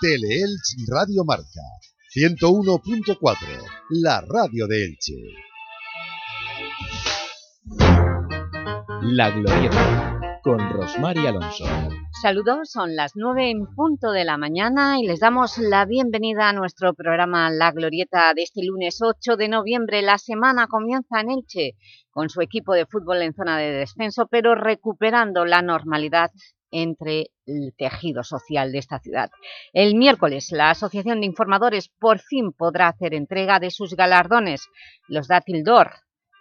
Teleelch Radio Marca 101.4, la radio de Elche. La Glorieta, con Rosmar Alonso. Saludos, son las 9 en punto de la mañana y les damos la bienvenida a nuestro programa La Glorieta de este lunes 8 de noviembre. La semana comienza en Elche con su equipo de fútbol en zona de descenso, pero recuperando la normalidad entre el tejido social de esta ciudad. El miércoles, la Asociación de Informadores por fin podrá hacer entrega de sus galardones, los Datildor,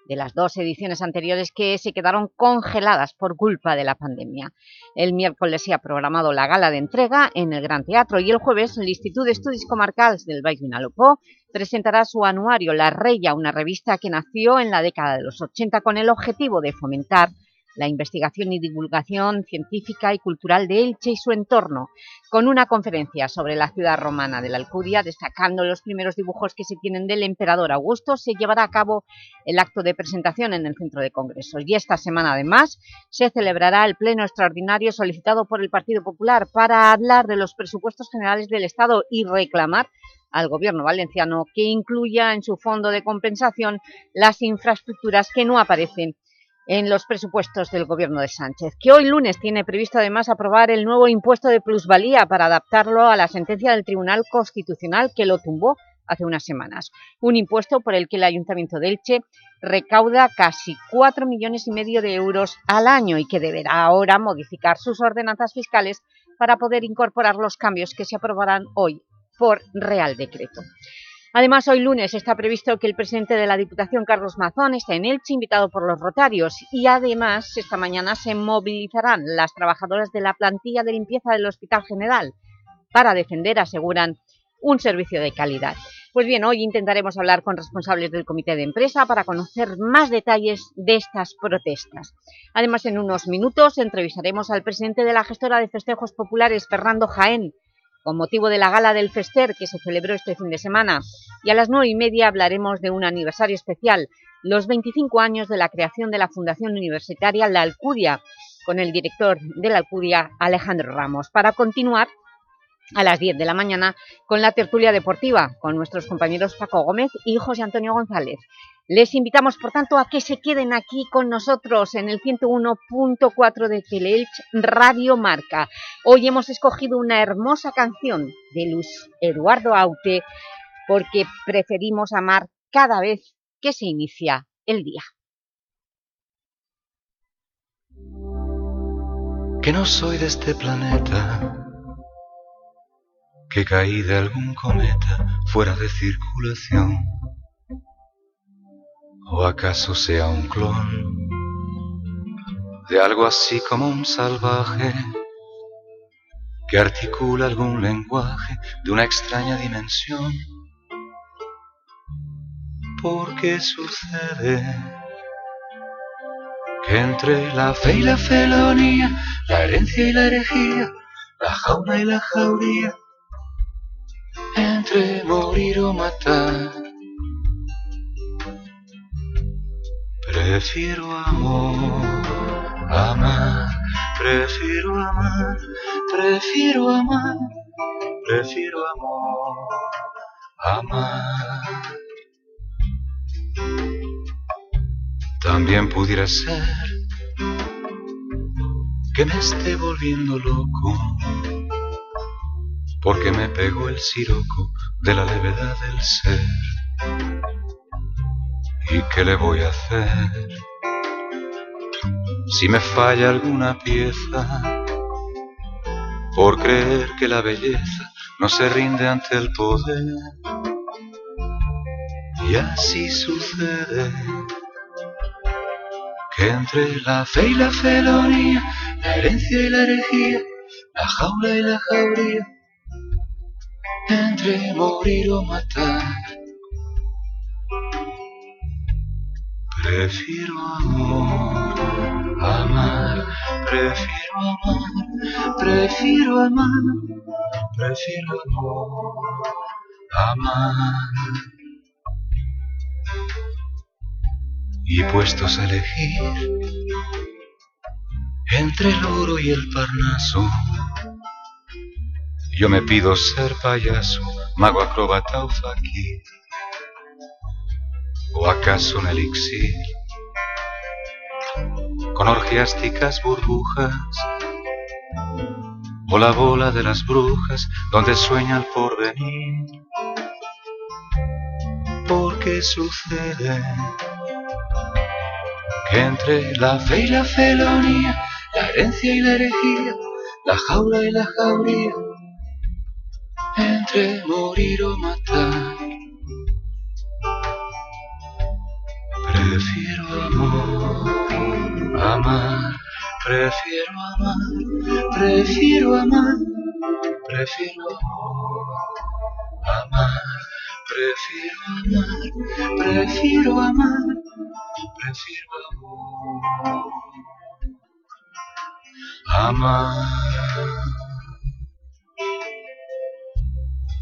de las dos ediciones anteriores que se quedaron congeladas por culpa de la pandemia. El miércoles se ha programado la gala de entrega en el Gran Teatro y el jueves el Instituto de Estudios Comarcals del Baix Vinalopó presentará su anuario La Reya, una revista que nació en la década de los 80 con el objetivo de fomentar la investigación y divulgación científica y cultural de Elche y su entorno, con una conferencia sobre la ciudad romana de la Alcudia, destacando los primeros dibujos que se tienen del emperador Augusto, se llevará a cabo el acto de presentación en el Centro de Congresos. Y esta semana, además, se celebrará el pleno extraordinario solicitado por el Partido Popular para hablar de los presupuestos generales del Estado y reclamar al gobierno valenciano que incluya en su fondo de compensación las infraestructuras que no aparecen en los presupuestos del Gobierno de Sánchez, que hoy lunes tiene previsto además aprobar el nuevo impuesto de plusvalía para adaptarlo a la sentencia del Tribunal Constitucional que lo tumbó hace unas semanas. Un impuesto por el que el Ayuntamiento de Elche recauda casi 4 millones y medio de euros al año y que deberá ahora modificar sus ordenanzas fiscales para poder incorporar los cambios que se aprobarán hoy por Real Decreto. Además, hoy lunes está previsto que el presidente de la Diputación, Carlos Mazón, esté en Elche, invitado por los Rotarios. Y además, esta mañana se movilizarán las trabajadoras de la plantilla de limpieza del Hospital General para defender, aseguran, un servicio de calidad. Pues bien, hoy intentaremos hablar con responsables del comité de empresa para conocer más detalles de estas protestas. Además, en unos minutos entrevistaremos al presidente de la gestora de festejos populares, Fernando Jaén, con motivo de la gala del Fester que se celebró este fin de semana. Y a las nueve y media hablaremos de un aniversario especial, los 25 años de la creación de la Fundación Universitaria La Alcudia, con el director de La Alcudia, Alejandro Ramos, para continuar a las 10 de la mañana con la tertulia deportiva, con nuestros compañeros Paco Gómez y José Antonio González. Les invitamos, por tanto, a que se queden aquí con nosotros en el 101.4 de Teleelch Radio Marca. Hoy hemos escogido una hermosa canción de Luis Eduardo Aute porque preferimos amar cada vez que se inicia el día. Que no soy de este planeta, que caí de algún cometa fuera de circulación ¿O acaso sea un clon de algo así como un salvaje que articula algún lenguaje de una extraña dimensión? ¿Por qué sucede que entre la fe y la felonía, la herencia y la herejía, la jaula y la jauría, entre morir o matar, Prefiero amor, amar, prefiero amar, prefiero amar, prefiero amor, amar. También pudiera ser que me esté volviendo loco, porque me pegó el siroco de la levedad del ser ¿Y qué le voy a hacer? Si me falla alguna pieza, por creer que la belleza no se rinde ante el poder. Y así sucede que entre la fe y la felonía, la herencia y la herejía, la jaula y la jauría, entre morir o matar, Prefiero amor, amar, prefiero amar, prefiero amar, prefiero amor, amar. Y puestos a elegir entre el oro y el parnaso, Yo me pido ser payaso, mago acróbata o fakir. ¿O acaso un elixir? Con orgiásticas burbujas. O la bola de las brujas donde sueña el porvenir. Porque sucede que entre la fe y la felonía, la herencia y la herejía, la jaula y la jauría, entre morir o matar. Prefiero amor, amar, prefiero amar, prefiero amar, prefiero amar, prefiero amar, prefiero amar, prefiero amar. Amar.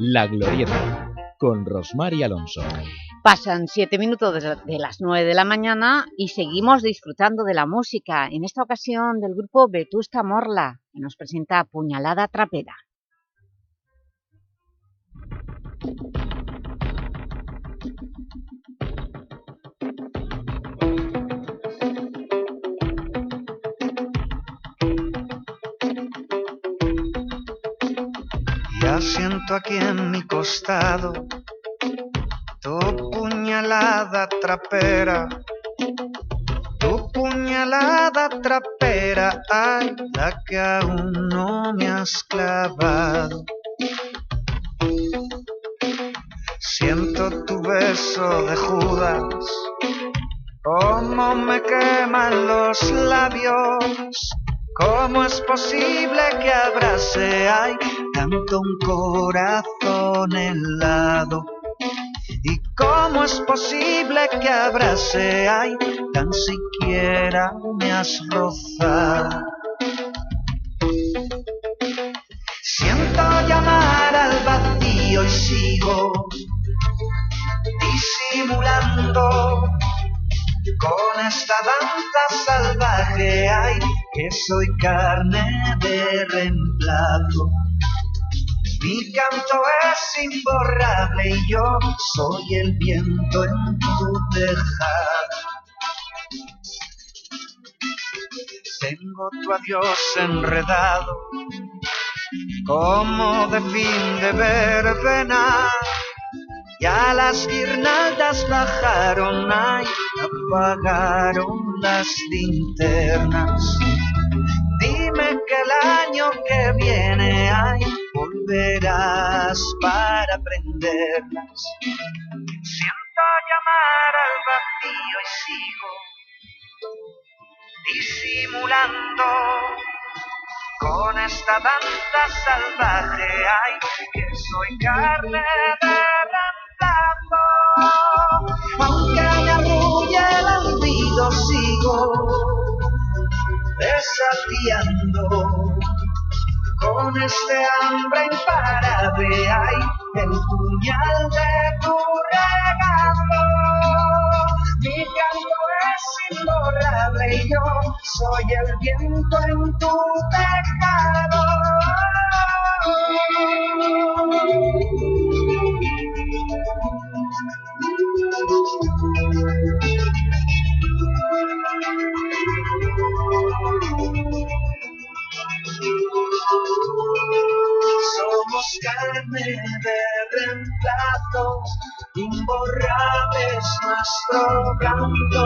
La Glorieta, con Rosmar y Alonso. Pasan siete minutos de, las nueve de la mañana y seguimos disfrutando de la música, en esta ocasión del grupo Vetusta Morla, que nos presenta Puñalada Trapera. Siento aquí en mi costado tu puñalada trapera, tu puñalada trapera, ay, la que aún no me has clavado. Siento tu beso de Judas, cómo me queman los labios. ¿Cómo es posible que abrace hay tanto un corazón helado? ¿Y cómo es posible que abrace hay tan siquiera me has rozado? Siento llamar al vacío y sigo disimulando con esta danza salvaje hay que soy carne de reemplazo. Mi canto es imborrable y yo soy el viento en tu tejado. Tengo tu adiós enredado como de fin de verbena. Ya las guirnaldas bajaron, ay, apagaron las linternas. Dime que el año que viene, ay, volverás para prenderlas. Siento llamar al vacío y sigo disimulando con esta danza salvaje, ay, que soy carne de reemplazo. Aunque me arrulle el olvido, sigo desafiando con este hambre imparable, ay, el puñal de tu regalo. Mi canto es imborrable y yo soy el viento en tu tejado. Somos carne de reemplazo, imborrables nuestro canto,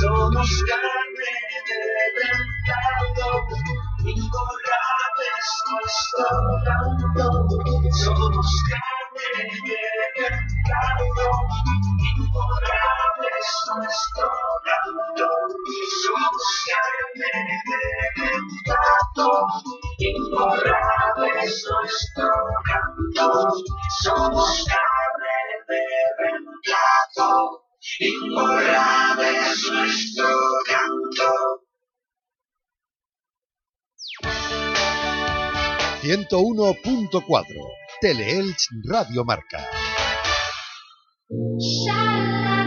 somos carne de reemplazo, imborrables nuestro canto, somos carne de reemplazo, imborrables nuestro canto, somos carne de reemplazo, imborrable es nuestro canto, somos carne de reemplazo, imborrable es nuestro canto. 101.4 Teleelch Radio Marca.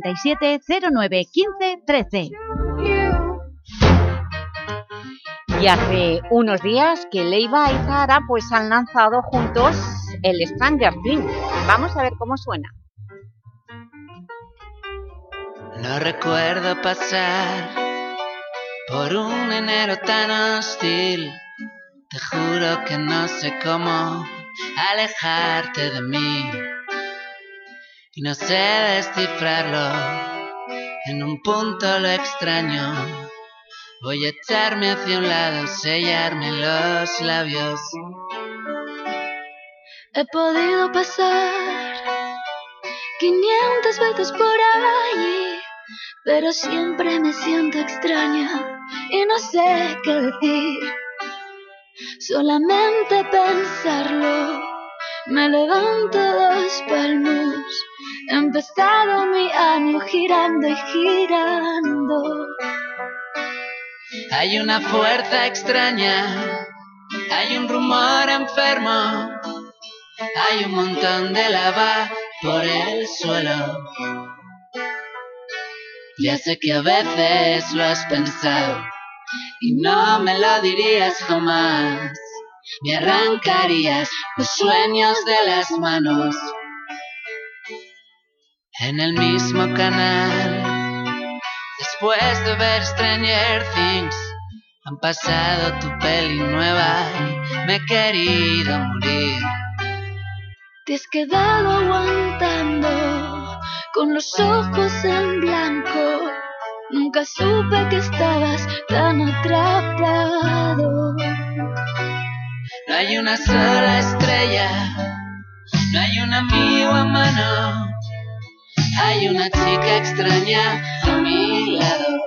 637 09 15 13. Y hace unos días que Leiva y Zara pues han lanzado juntos el Stranger Things. Vamos a ver cómo suena. No recuerdo pasar por un enero tan hostil. Te juro que no sé cómo alejarte de mí. Y no sé descifrarlo. En un punto lo extraño. Voy a echarme hacia un lado, sellarme los labios. He podido pasar 500 veces por allí, pero siempre me siento extraña y no sé qué decir. Solamente pensarlo, me levanto dos palmos. He empezado mi año girando y girando. Hay una fuerza extraña, hay un rumor enfermo, hay un montón de lava por el suelo. Ya sé que a veces lo has pensado y no me lo dirías jamás. Me arrancarías los sueños de las manos en el mismo canal. Después de ver Stranger Things, han pasado tu peli nueva y me he querido morir. Te has quedado aguantando con los ojos en blanco. Nunca supe que estabas tan atrapado. No hay una sola estrella, no hay un amigo a mano. Hay una chica extraña a mi lado.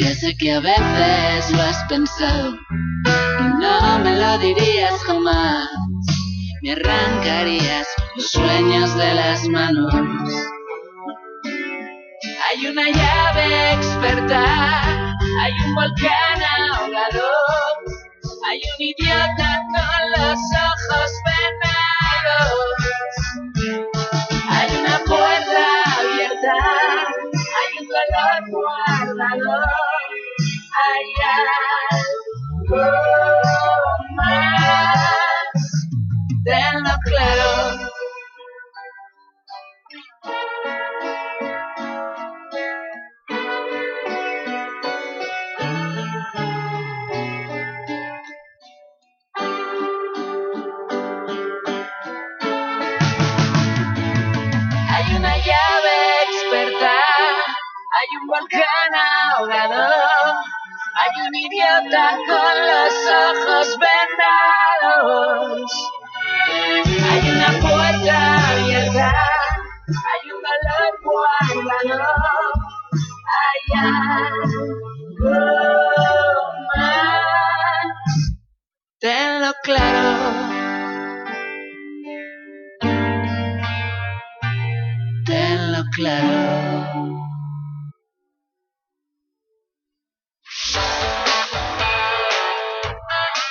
Ya sé que a veces lo has pensado y no me lo dirías jamás. Me arrancarías los sueños de las manos. Hay una llave experta, hay un volcán ahogado, hay un idiota con los ojos venados. Hay una puerta abierta, hay un dolor guardado, hay algo idiota con los ojos vendados. Hay una puerta abierta, hay un valor guardado, hay algo más. Tenlo claro. Tenlo claro.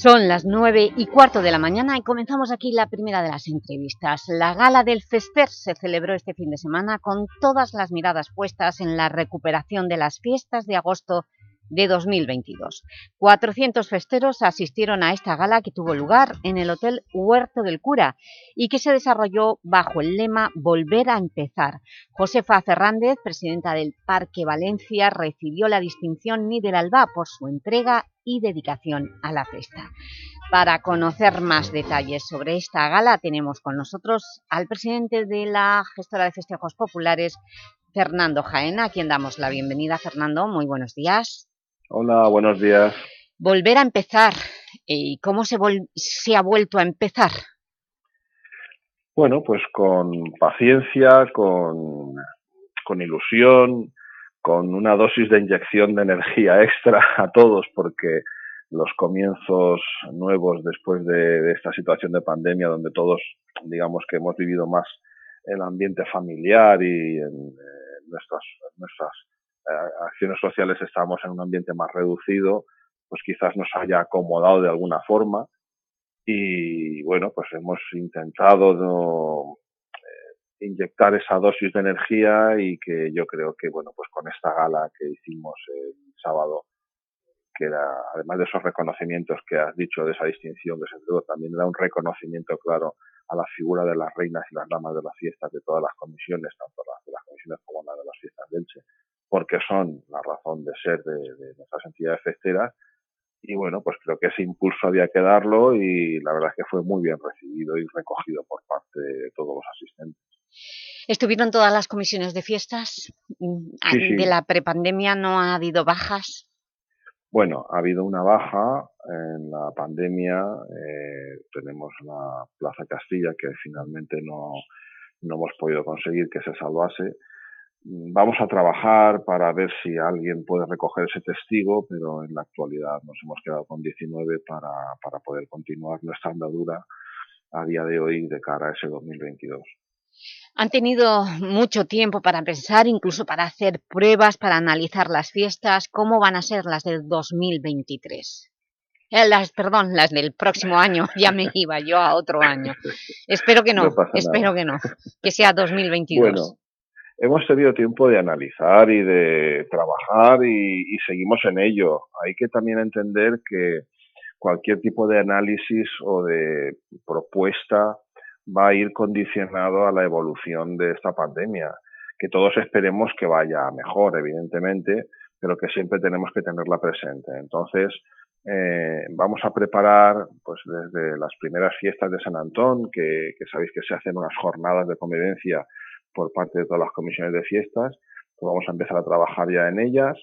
Son las nueve y cuarto de la mañana y comenzamos aquí la primera de las entrevistas. La gala del Fester se celebró este fin de semana con todas las miradas puestas en la recuperación de las fiestas de agosto de 2022. 400 festeros asistieron a esta gala que tuvo lugar en el Hotel Huerto del Cura y que se desarrolló bajo el lema Volver a empezar. Josefa Fernández, presidenta del Parque Valencia, recibió la distinción Nidel Alba por su entrega y dedicación a la fiesta. Para conocer más detalles sobre esta gala tenemos con nosotros al presidente de la gestora de festejos populares, Fernando Jaena, a quien damos la bienvenida. Fernando, muy buenos días. Hola, buenos días. Volver a empezar. ¿Y cómo se, se ha vuelto a empezar? Bueno, pues con paciencia, con, con ilusión, con una dosis de inyección de energía extra a todos, porque los comienzos nuevos después de, de, esta situación de pandemia, donde todos, digamos que hemos vivido más el ambiente familiar y en, eh, nuestras, nuestras eh, acciones sociales estábamos en un ambiente más reducido, pues quizás nos haya acomodado de alguna forma. Y bueno, pues hemos intentado inyectar esa dosis de energía y que yo creo que, bueno, pues con esta gala que hicimos el sábado, que era, además de esos reconocimientos que has dicho, de esa distinción que se entregó, también da un reconocimiento claro a la figura de las reinas y las damas de las fiestas de todas las comisiones, tanto las de las comisiones como las de las fiestas de Elche, porque son la razón de ser de, de nuestras entidades festeras. Y bueno, pues creo que ese impulso había que darlo y la verdad es que fue muy bien recibido y recogido por parte de todos los asistentes. ¿Estuvieron todas las comisiones de fiestas? Sí, sí. ¿De la prepandemia no ha habido bajas? Bueno, ha habido una baja en la pandemia. Eh, tenemos la Plaza Castilla que finalmente no, no hemos podido conseguir que se salvase vamos a trabajar para ver si alguien puede recoger ese testigo, pero en la actualidad nos hemos quedado con 19 para, para poder continuar nuestra andadura a día de hoy de cara a ese 2022. Han tenido mucho tiempo para pensar, incluso para hacer pruebas, para analizar las fiestas. ¿Cómo van a ser las del 2023? Eh, las, perdón, las del próximo año. Ya me iba yo a otro año. Espero que no, espero que no, que sea 2022. Bueno, hemos tenido tiempo de analizar y de trabajar y, y seguimos en ello. Hay que también entender que cualquier tipo de análisis o de propuesta va a ir condicionado a la evolución de esta pandemia, que todos esperemos que vaya mejor, evidentemente, pero que siempre tenemos que tenerla presente. Entonces, eh, vamos a preparar, pues desde las primeras fiestas de San Antón, que, sabéis que se hacen unas jornadas de convivencia por parte de todas las comisiones de fiestas, pues vamos a empezar a trabajar ya en ellas.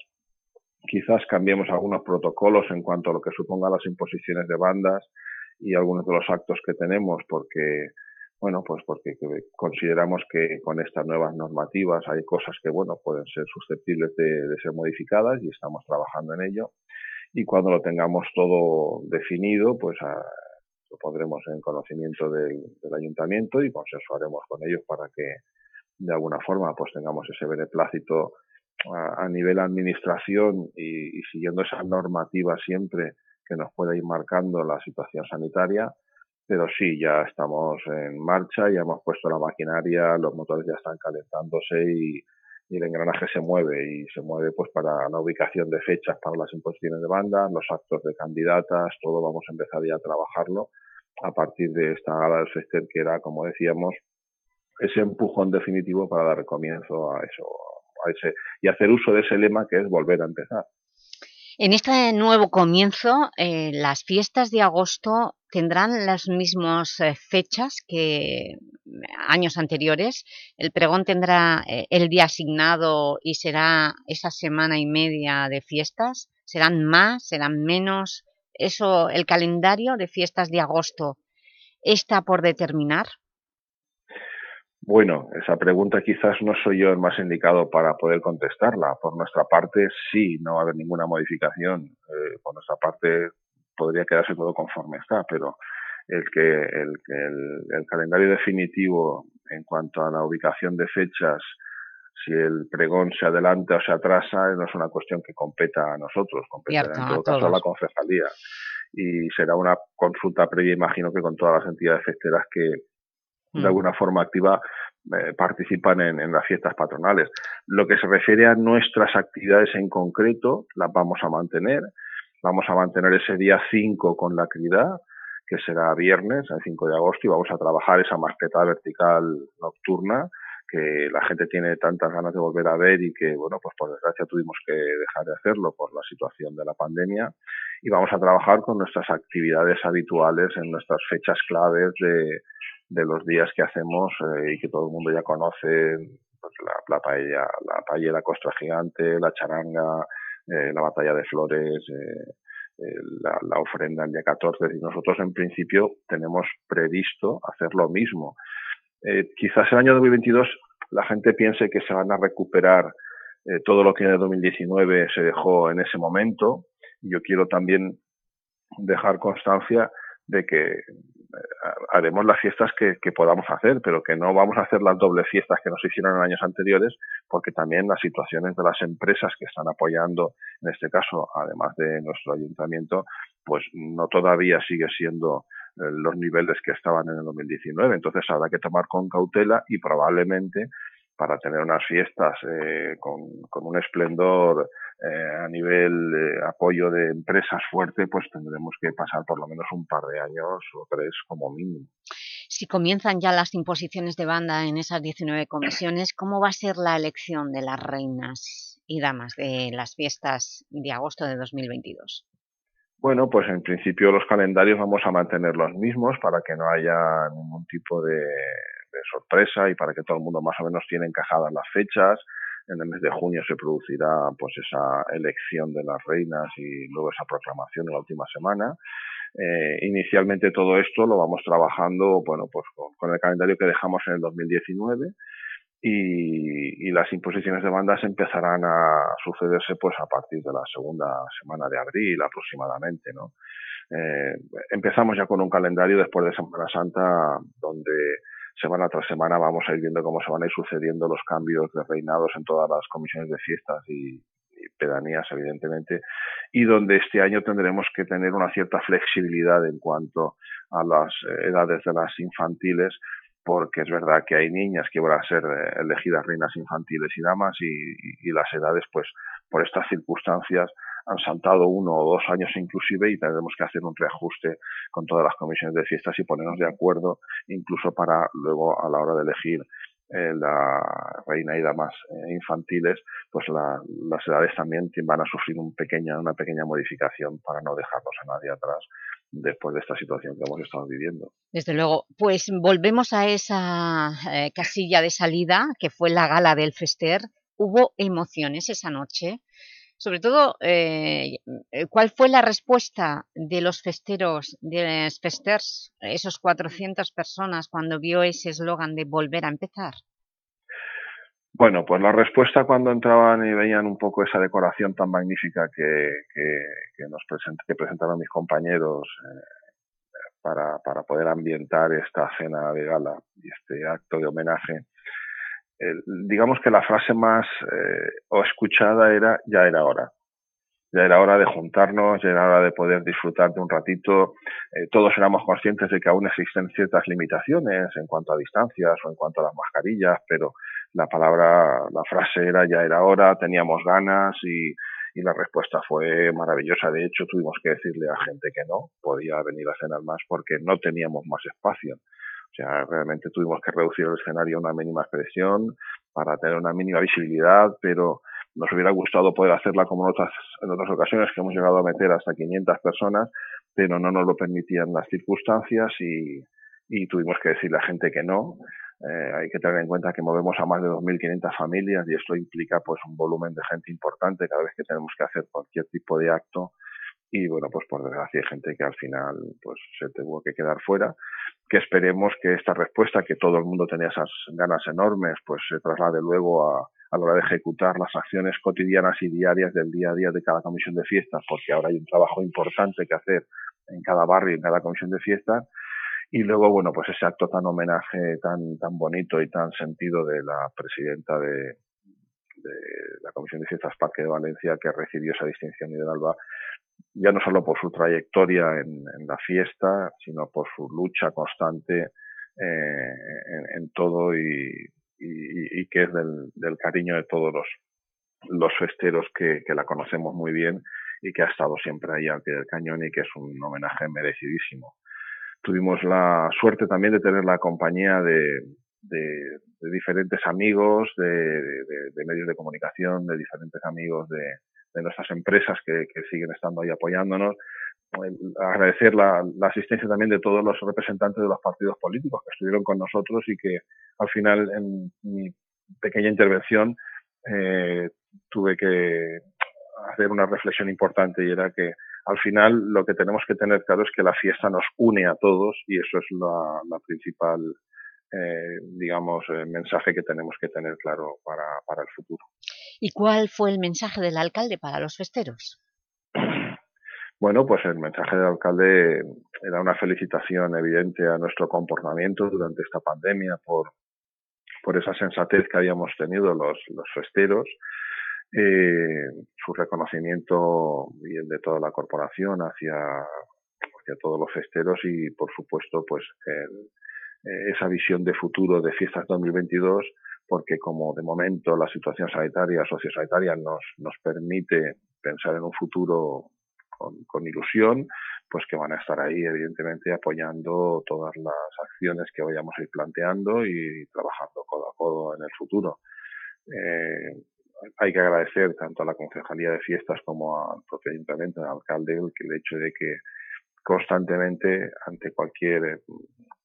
Quizás cambiemos algunos protocolos en cuanto a lo que supongan las imposiciones de bandas y algunos de los actos que tenemos, porque, bueno, pues porque consideramos que con estas nuevas normativas hay cosas que, bueno, pueden ser susceptibles de, ser modificadas y estamos trabajando en ello. Y cuando lo tengamos todo definido, pues a, lo pondremos en conocimiento del, ayuntamiento y consensuaremos con ellos para que de alguna forma pues tengamos ese beneplácito a, a nivel administración y, y, siguiendo esa normativa siempre que nos pueda ir marcando la situación sanitaria, pero sí, ya estamos en marcha, ya hemos puesto la maquinaria, los motores ya están calentándose y, el engranaje se mueve y se mueve pues para la ubicación de fechas para las imposiciones de banda, los actos de candidatas, todo vamos a empezar ya a trabajarlo a partir de esta gala del Fester que era, como decíamos, ese empujón definitivo para dar comienzo a eso, a ese, y hacer uso de ese lema que es volver a empezar. En este nuevo comienzo, eh, las fiestas de agosto tendrán las mismas eh, fechas que años anteriores. El pregón tendrá eh, el día asignado y será esa semana y media de fiestas. ¿Serán más? ¿Serán menos? Eso, el calendario de fiestas de agosto está por determinar. Bueno, esa pregunta quizás no soy yo el más indicado para poder contestarla. Por nuestra parte, sí, no va a haber ninguna modificación. Eh, por nuestra parte, podría quedarse todo conforme está, pero el que el, el, el, calendario definitivo en cuanto a la ubicación de fechas, si el pregón se adelanta o se atrasa, no es una cuestión que competa a nosotros, compete en todo caso a la concejalía. Y será una consulta previa, imagino que con todas las entidades festeras que, de mm. alguna forma activa eh, participan en, en, las fiestas patronales. Lo que se refiere a nuestras actividades en concreto, las vamos a mantener. Vamos a mantener ese día 5 con la actividad, que será viernes, el 5 de agosto, y vamos a trabajar esa masqueta vertical nocturna que la gente tiene tantas ganas de volver a ver y que, bueno, pues por desgracia tuvimos que dejar de hacerlo por la situación de la pandemia. Y vamos a trabajar con nuestras actividades habituales en nuestras fechas claves de, de los días que hacemos eh, y que todo el mundo ya conoce, pues la, la, paella, la paella la costra gigante, la charanga, eh, la batalla de flores, eh, la, la, ofrenda el día 14 y nosotros en principio tenemos previsto hacer lo mismo. Quizás el año 2022 la gente piense que se van a recuperar todo lo que en el 2019 se dejó en ese momento. Yo quiero también dejar constancia de que haremos las fiestas que, podamos hacer, pero que no vamos a hacer las dobles fiestas que nos hicieron en años anteriores, porque también las situaciones de las empresas que están apoyando, en este caso, además de nuestro ayuntamiento, pues no todavía sigue siendo eh, los niveles que estaban en el 2019. Entonces habrá que tomar con cautela y probablemente para tener unas fiestas eh, con, un esplendor eh, a nivel de apoyo de empresas fuerte, pues tendremos que pasar por lo menos un par de años o tres como mínimo. Si comienzan ya las imposiciones de banda en esas 19 comisiones, ¿cómo va a ser la elección de las reinas y damas de las fiestas de agosto de 2022? Bueno, pues en principio los calendarios vamos a mantener los mismos para que no haya ningún tipo de, de sorpresa y para que todo el mundo más o menos tiene encajadas las fechas. En el mes de junio se producirá pues esa elección de las reinas y luego esa proclamación en la última semana. Eh, inicialmente todo esto lo vamos trabajando bueno pues con, el calendario que dejamos en el 2019 y, y, las imposiciones de bandas empezarán a sucederse pues a partir de la segunda semana de abril aproximadamente no eh, empezamos ya con un calendario después de Semana Santa donde semana tras semana vamos a ir viendo cómo se van a ir sucediendo los cambios de reinados en todas las comisiones de fiestas y, pedanías, evidentemente, y donde este año tendremos que tener una cierta flexibilidad en cuanto a las edades de las infantiles, porque es verdad que hay niñas que van a ser eh, elegidas reinas infantiles y damas y las edades, pues, por estas circunstancias, han saltado uno o dos años inclusive y tendremos que hacer un reajuste con todas las comisiones de fiestas y ponernos de acuerdo incluso para luego a la hora de elegir eh, la reina y damas eh, infantiles, pues la, las edades también van a sufrir un pequeña, una pequeña modificación para no dejarnos a nadie atrás después de esta situación que hemos estado viviendo. Desde luego, pues volvemos a esa eh, casilla de salida que fue la gala del Fester. ¿Hubo emociones esa noche? Sobre todo, eh, eh, ¿cuál fue la respuesta de los festeros, de los festers, esos 400 personas, cuando vio ese eslogan de volver a empezar? Bueno, pues la respuesta cuando entraban y veían un poco esa decoración tan magnífica que, que, que nos present, que presentaron mis compañeros eh, para, para poder ambientar esta cena de gala y este acto de homenaje, digamos que la frase más eh, o escuchada era ya era hora. Ya era hora de juntarnos, ya era hora de poder disfrutar de un ratito. Eh, todos éramos conscientes de que aún existen ciertas limitaciones en cuanto a distancias o en cuanto a las mascarillas, pero la palabra, la frase era ya era hora, teníamos ganas y, y la respuesta fue maravillosa. De hecho, tuvimos que decirle a gente que no podía venir a cenar más porque no teníamos más espacio. O sea, realmente tuvimos que reducir el escenario a una mínima expresión para tener una mínima visibilidad, pero Nos hubiera gustado poder hacerla como en otras, en otras ocasiones que hemos llegado a meter hasta 500 personas, pero no nos lo permitían las circunstancias y, y tuvimos que decirle a la gente que no. Eh, hay que tener en cuenta que movemos a más de 2.500 familias y esto implica pues un volumen de gente importante cada vez que tenemos que hacer cualquier tipo de acto y bueno pues por desgracia hay gente que al final pues se tuvo que quedar fuera que esperemos que esta respuesta que todo el mundo tenía esas ganas enormes pues se traslade luego a, a la hora de ejecutar las acciones cotidianas y diarias del día a día de cada comisión de fiestas porque ahora hay un trabajo importante que hacer en cada barrio en cada comisión de fiestas y luego, bueno, pues ese acto tan homenaje, tan, tan bonito y tan sentido de la presidenta de, de la Comisión de Fiestas Parque de Valencia, que recibió esa distinción de Alba, ya no solo por su trayectoria en, la fiesta, sino por su lucha constante eh, en, todo y, y, que es del, cariño de todos los, festeros que, la conocemos muy bien y que ha estado siempre ahí al pie del cañón y que es un homenaje merecidísimo. Tuvimos la suerte también de tener la compañía de, de, diferentes amigos, de, medios de comunicación, de diferentes amigos de, nuestras empresas que, que, siguen estando ahí apoyándonos. Agradecer la, la, asistencia también de todos los representantes de los partidos políticos que estuvieron con nosotros y que al final en mi pequeña intervención eh, tuve que hacer una reflexión importante y era que al final lo que tenemos que tener claro es que la fiesta nos une a todos y eso es la, la principal, eh, digamos, eh, mensaje que tenemos que tener claro para, para el futuro. ¿Y cuál fue el mensaje del alcalde para los festeros? Bueno, pues el mensaje del alcalde era una felicitación evidente a nuestro comportamiento durante esta pandemia por, por esa sensatez que habíamos tenido los, los festeros eh, su reconocimiento y el de toda la corporación hacia, hacia todos los festeros y, por supuesto, pues el, eh, esa visión de futuro de fiestas 2022 porque como de momento la situación sanitaria, sociosanitaria nos, nos permite pensar en un futuro con, con, ilusión, pues que van a estar ahí evidentemente apoyando todas las acciones que vayamos a ir planteando y trabajando codo a codo en el futuro. Eh, hay que agradecer tanto a la Concejalía de Fiestas como al propio Ayuntamiento, al alcalde, el, hecho de que constantemente, ante cualquier eh,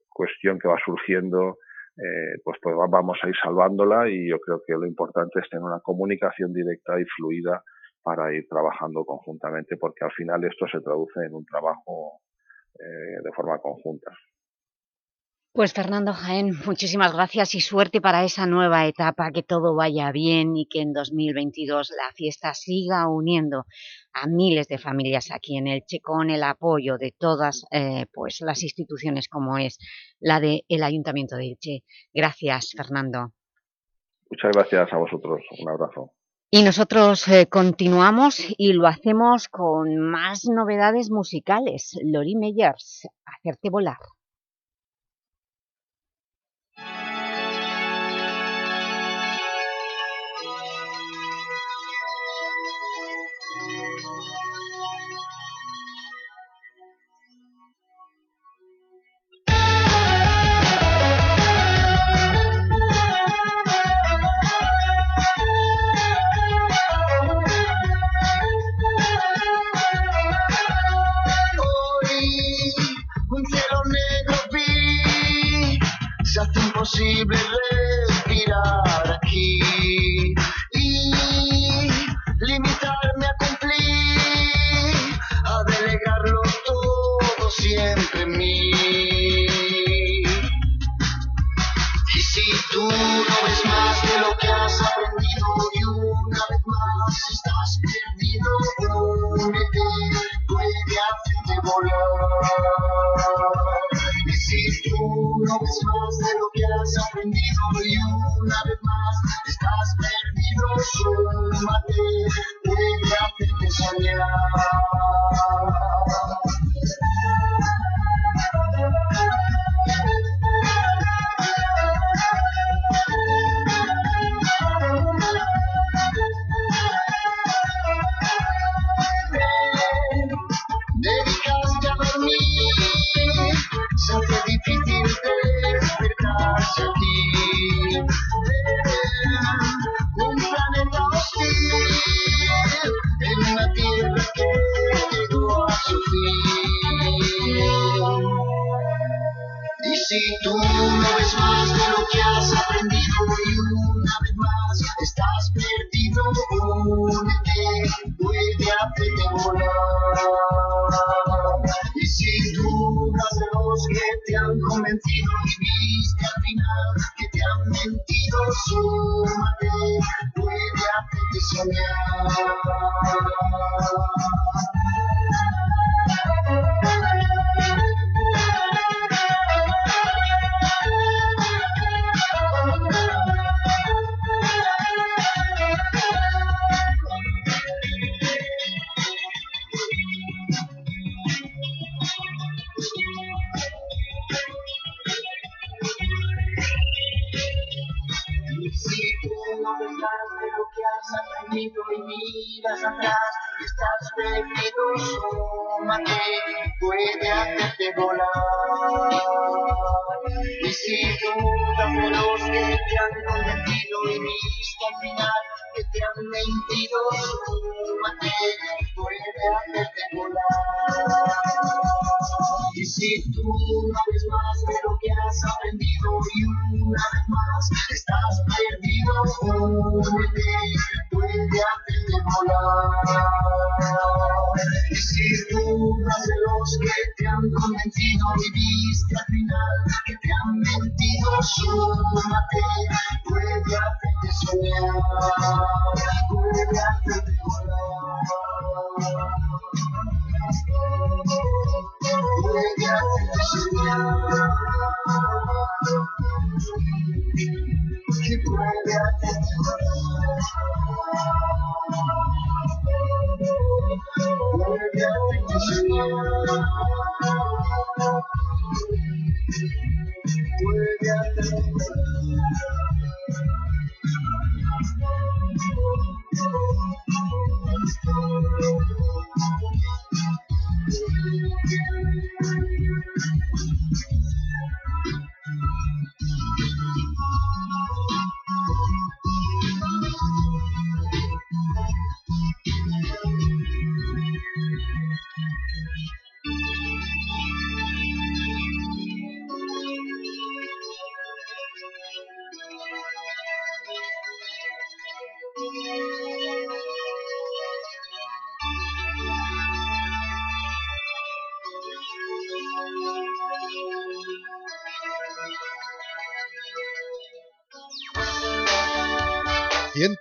cuestión que va surgiendo, eh, pues, pues vamos a ir salvándola y yo creo que lo importante es tener una comunicación directa y fluida para ir trabajando conjuntamente, porque al final esto se traduce en un trabajo eh, de forma conjunta. Pues Fernando Jaén, muchísimas gracias y suerte para esa nueva etapa, que todo vaya bien y que en 2022 la fiesta siga uniendo a miles de familias aquí en Elche con el apoyo de todas eh, pues las instituciones como es la del el Ayuntamiento de Elche. Gracias, Fernando. Muchas gracias a vosotros. Un abrazo. Y nosotros eh, continuamos y lo hacemos con más novedades musicales. Lori Meyers, Hacerte Volar. Imposible respirar aquí y limitarme a cumplir, a delegarlo todo siempre en mí. Y si tú no ves más de lo que has aprendido y una vez más estás perdido, únete, puede hacerte volar. Tú no ves más de lo que has aprendido y una vez más estás perdido, súmate, puede hacerte soñar.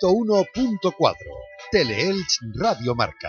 ...101.4... Teleelch Radio Marca.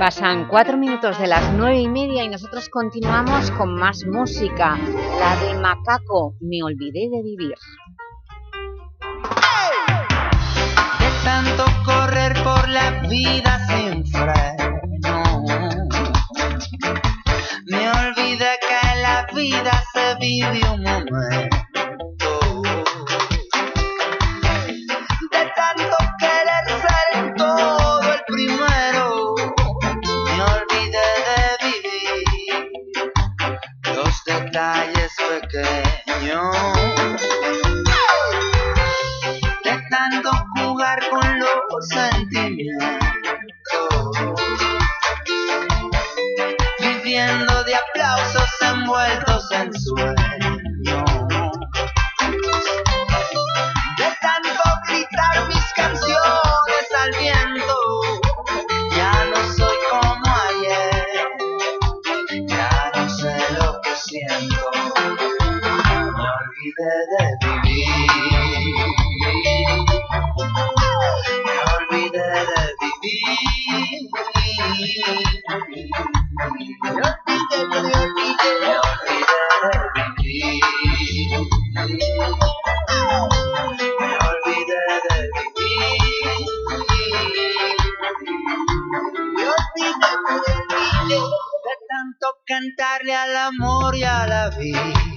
Pasan cuatro minutos de las nueve y media y nosotros continuamos con más música. La de Macaco, Me olvidé de vivir. De tanto correr por la vida sin freno Me olvidé que la vida se vive un momento detalles pequeños. Tanto jugar con los sentimientos, viviendo de aplausos envueltos en sueño, a la vida.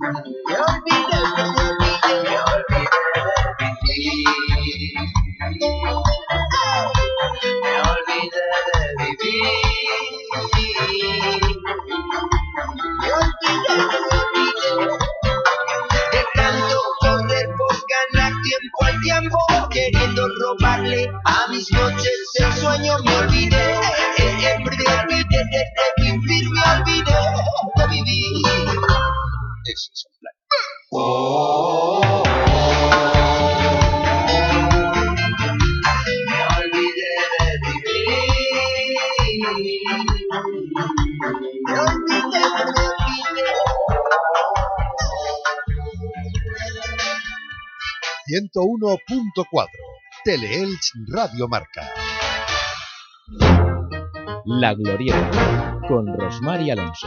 Me olvidé, 101.4 Teleelch Radio Marca. La Glorieta, con Rosmar y Alonso.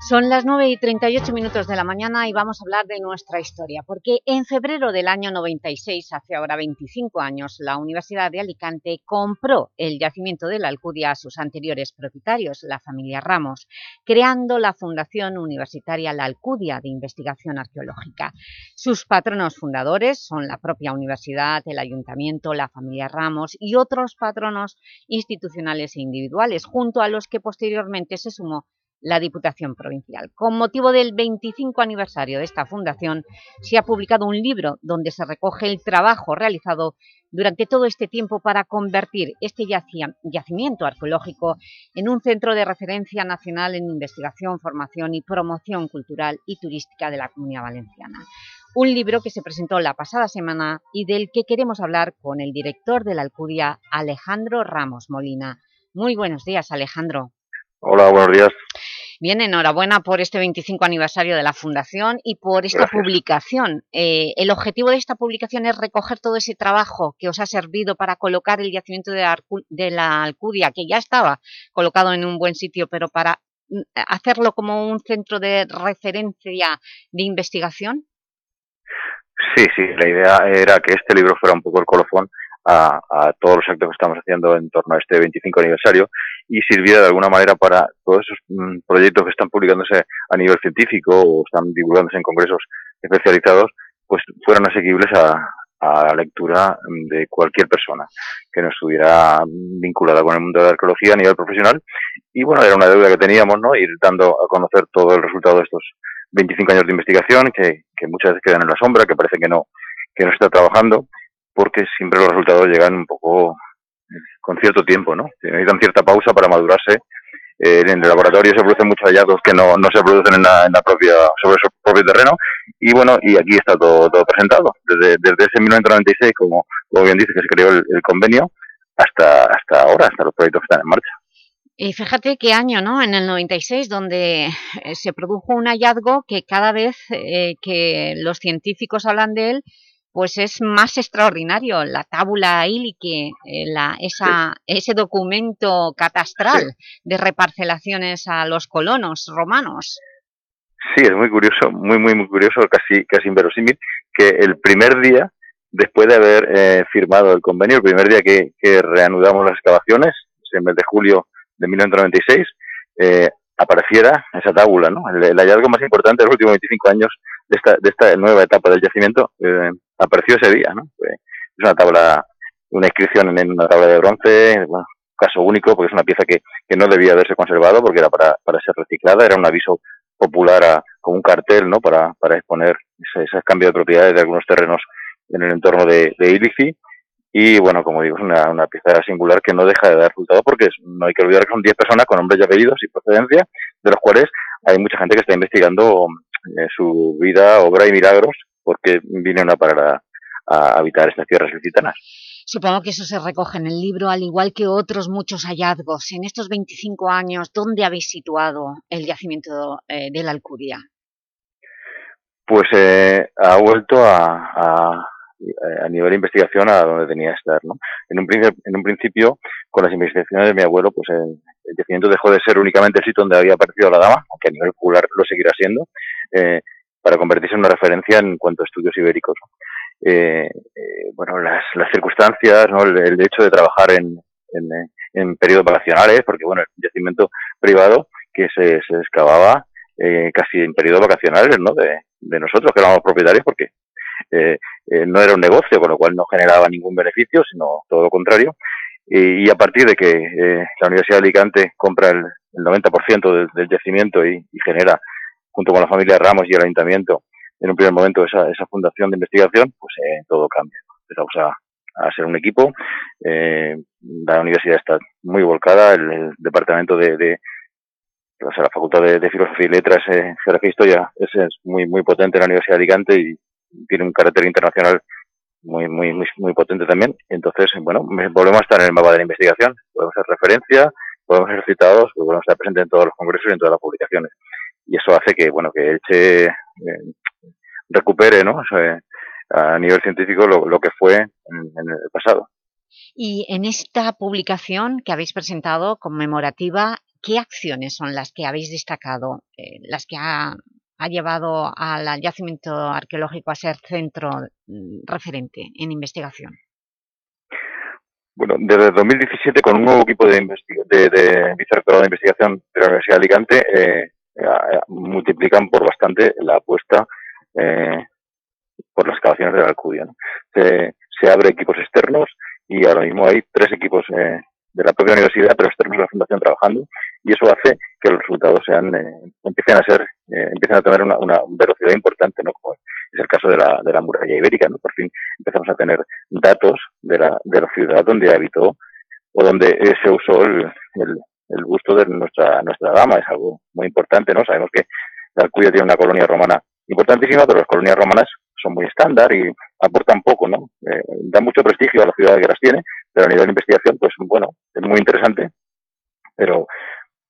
Son las 9 y 38 minutos de la mañana y vamos a hablar de nuestra historia, porque en febrero del año 96, hace ahora 25 años, la Universidad de Alicante compró el yacimiento de la Alcudia a sus anteriores propietarios, la familia Ramos, creando la Fundación Universitaria La Alcudia de Investigación Arqueológica. Sus patronos fundadores son la propia universidad, el ayuntamiento, la familia Ramos y otros patronos institucionales e individuales, junto a los que posteriormente se sumó la Diputación Provincial. Con motivo del 25 aniversario de esta fundación, se ha publicado un libro donde se recoge el trabajo realizado durante todo este tiempo para convertir este yacimiento arqueológico en un centro de referencia nacional en investigación, formación y promoción cultural y turística de la Comunidad Valenciana. Un libro que se presentó la pasada semana y del que queremos hablar con el director de la Alcudia, Alejandro Ramos Molina. Muy buenos días, Alejandro. Hola, buenos días. Bien, enhorabuena por este 25 aniversario de la Fundación y por esta Gracias. publicación. Eh, el objetivo de esta publicación es recoger todo ese trabajo que os ha servido para colocar el yacimiento de, Arcu- de la Alcudia, que ya estaba colocado en un buen sitio, pero para mm, hacerlo como un centro de referencia de investigación. Sí, sí, la idea era que este libro fuera un poco el colofón a, todos los actos que estamos haciendo en torno a este 25 aniversario y sirviera de alguna manera para todos esos mm, proyectos que están publicándose a nivel científico o están divulgándose en congresos especializados, pues fueran asequibles a, a la lectura de cualquier persona que no estuviera vinculada con el mundo de la arqueología a nivel profesional. Y bueno, era una deuda que teníamos, ¿no? Ir dando a conocer todo el resultado de estos 25 años de investigación, que, que muchas veces quedan en la sombra, que parece que no, que no se está trabajando, porque siempre los resultados llegan un poco eh, con cierto tiempo, ¿no? Necesitan cierta pausa para madurarse eh, en el laboratorio se producen muchos hallazgos que no, no se producen en la, en la propia, sobre su propio terreno y bueno, y aquí está todo, todo presentado. Desde, desde ese 1996, como, como bien dice, que se creó el, el convenio, hasta, hasta ahora, hasta los proyectos que están en marcha. Y fíjate qué año, ¿no? En el 96, donde eh, se produjo un hallazgo que cada vez eh, que los científicos hablan de él, pues es más extraordinario, la tábula Ilike, eh, la, esa, ese documento catastral de reparcelaciones a los colonos romanos. Sí, es muy curioso, muy, muy, muy curioso, casi, casi inverosímil, que el primer día, después de haber eh, firmado el convenio, el primer día que, que reanudamos las excavaciones, en el mes de julio de 1996, eh, apareciera esa tábula, ¿no? El, hallazgo más importante de los últimos 25 años de esta, de esta nueva etapa del yacimiento eh, apareció ese día, ¿no? Es una tabla, una inscripción en una tabla de bronce, bueno, caso único, porque es una pieza que, que no debía haberse conservado porque era para, para ser reciclada, era un aviso popular a, con un cartel, ¿no? Para, para exponer ese, ese cambio de propiedades de algunos terrenos en el entorno de, de Ilici y bueno, como digo, es una, una, pieza singular que no deja de dar resultado porque no hay que olvidar que son 10 personas con nombres y apellidos y procedencia, de los cuales hay mucha gente que está investigando eh, su vida, obra y milagros porque vinieron a parar a, a habitar estas tierras licitanas. Supongo que eso se recoge en el libro, al igual que otros muchos hallazgos. En estos 25 años, ¿dónde habéis situado el yacimiento eh, de la Alcudia? Pues eh, ha vuelto a, a a nivel de investigación a donde tenía que estar. ¿no? En, un en un principio, con las investigaciones de mi abuelo, pues el, el yacimiento dejó de ser únicamente el sitio donde había aparecido la dama, aunque a nivel popular lo seguirá siendo, eh, para convertirse en una referencia en cuanto a estudios ibéricos. Eh, eh, bueno, las, las circunstancias, ¿no? el, el, hecho de trabajar en, en, en periodos vacacionales, porque bueno, el yacimiento privado que se, se excavaba eh, casi en periodos vacacionales ¿no? de, de nosotros, que éramos propietarios, porque eh, eh, no era un negocio, con lo cual no generaba ningún beneficio, sino todo lo contrario. Y, y a partir de que eh, la Universidad de Alicante compra el, el 90% del, del yacimiento y, genera, junto con la familia Ramos y el Ayuntamiento, en un primer momento esa, esa fundación de investigación, pues eh, todo cambia. Empezamos a, a ser un equipo. Eh, la universidad está muy volcada, el, departamento de, de o sea, la Facultad de, de Filosofía y Letras, eh, Geografía e Historia, es, es muy, muy potente en la Universidad de Alicante y tiene un carácter internacional muy, muy, muy, muy potente también. Entonces, bueno, volvemos a estar en el mapa de la investigación, podemos ser referencia, podemos ser citados, podemos estar presentes en todos los congresos y en todas las publicaciones. Y eso hace que, bueno, que Elche eh, recupere, ¿no? O a nivel científico lo, lo que fue en, en, el pasado. Y en esta publicación que habéis presentado conmemorativa, ¿qué acciones son las que habéis destacado, eh, las que ha ha llevado al yacimiento arqueológico a ser centro mm, referente en investigación? Bueno, desde 2017, con un nuevo equipo de, de, de de investigación de la Universidad de Alicante, eh, eh, multiplican por bastante la apuesta eh, por las excavaciones de la Alcudia. Se, se, abre equipos externos y ahora mismo hay tres equipos eh, de la propia universidad, pero externos de la Fundación trabajando, y eso hace que los resultados sean, eh, empiecen a ser, eh, a tener una, una velocidad importante, ¿no? Como es el caso de la, de la muralla ibérica, ¿no? Por fin empezamos a tener datos de la, de la ciudad donde habitó o donde se usó el, el, el de nuestra, nuestra dama, es algo muy importante, ¿no? Sabemos que Alcudia tiene una colonia romana importantísima, pero las colonias romanas son muy estándar y aportan poco, ¿no? Eh, dan mucho prestigio a la ciudad que las tiene, pero a nivel de investigación, pues bueno, es muy interesante, pero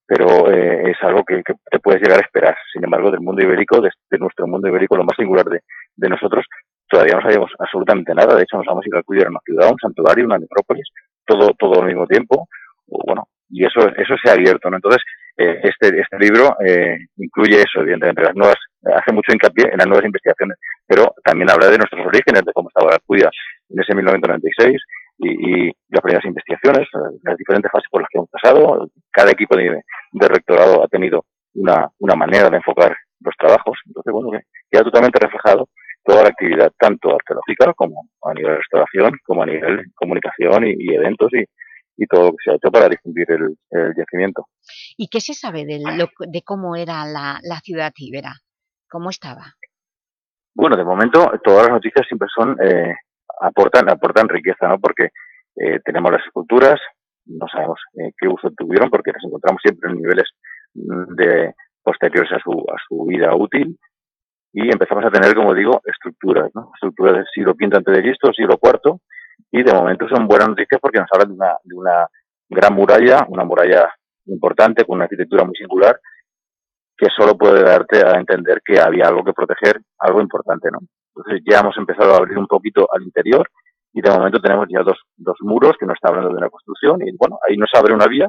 pero eh, es algo que, te puedes llegar a esperar. Sin embargo, del mundo ibérico, de, nuestro mundo ibérico, lo más singular de, de, nosotros, todavía no sabemos absolutamente nada. De hecho, no sabemos si Calculia era una ciudad, un santuario, una necrópolis, todo, todo al mismo tiempo. Bueno, y eso, eso se ha abierto, ¿no? Entonces, eh, este, este libro eh, incluye eso, evidentemente, las nuevas, hace mucho hincapié en las nuevas investigaciones, pero también habla de nuestros orígenes, de cómo estaba Calculia en ese 1996, y, y, las primeras investigaciones, las diferentes fases por las que hemos pasado. Cada equipo de, de rectorado ha tenido una, una, manera de enfocar los trabajos. Entonces, bueno, que queda totalmente reflejado toda la actividad, tanto arqueológica como a nivel de restauración, como a nivel de comunicación y, y eventos y, y, todo lo que se ha hecho para difundir el, el yacimiento. ¿Y qué se sabe de, lo, de cómo era la, la ciudad íbera? ¿Cómo estaba? Bueno, de momento todas las noticias siempre son eh, aportan, aportan riqueza, ¿no? Porque eh, tenemos las esculturas, no sabemos eh, qué uso tuvieron porque nos encontramos siempre en niveles mm, de posteriores a su, a su vida útil y empezamos a tener, como digo, estructuras, ¿no? estructuras del siglo V antes de Cristo, siglo IV, y de momento son buenas noticias porque nos hablan de una, de una gran muralla, una muralla importante, con una arquitectura muy singular, que solo puede darte a entender que había algo que proteger, algo importante, ¿no? Entonces ya hemos empezado a abrir un poquito al interior y de momento tenemos ya dos, dos muros que nos está hablando de una construcción y bueno, ahí nos abre una vía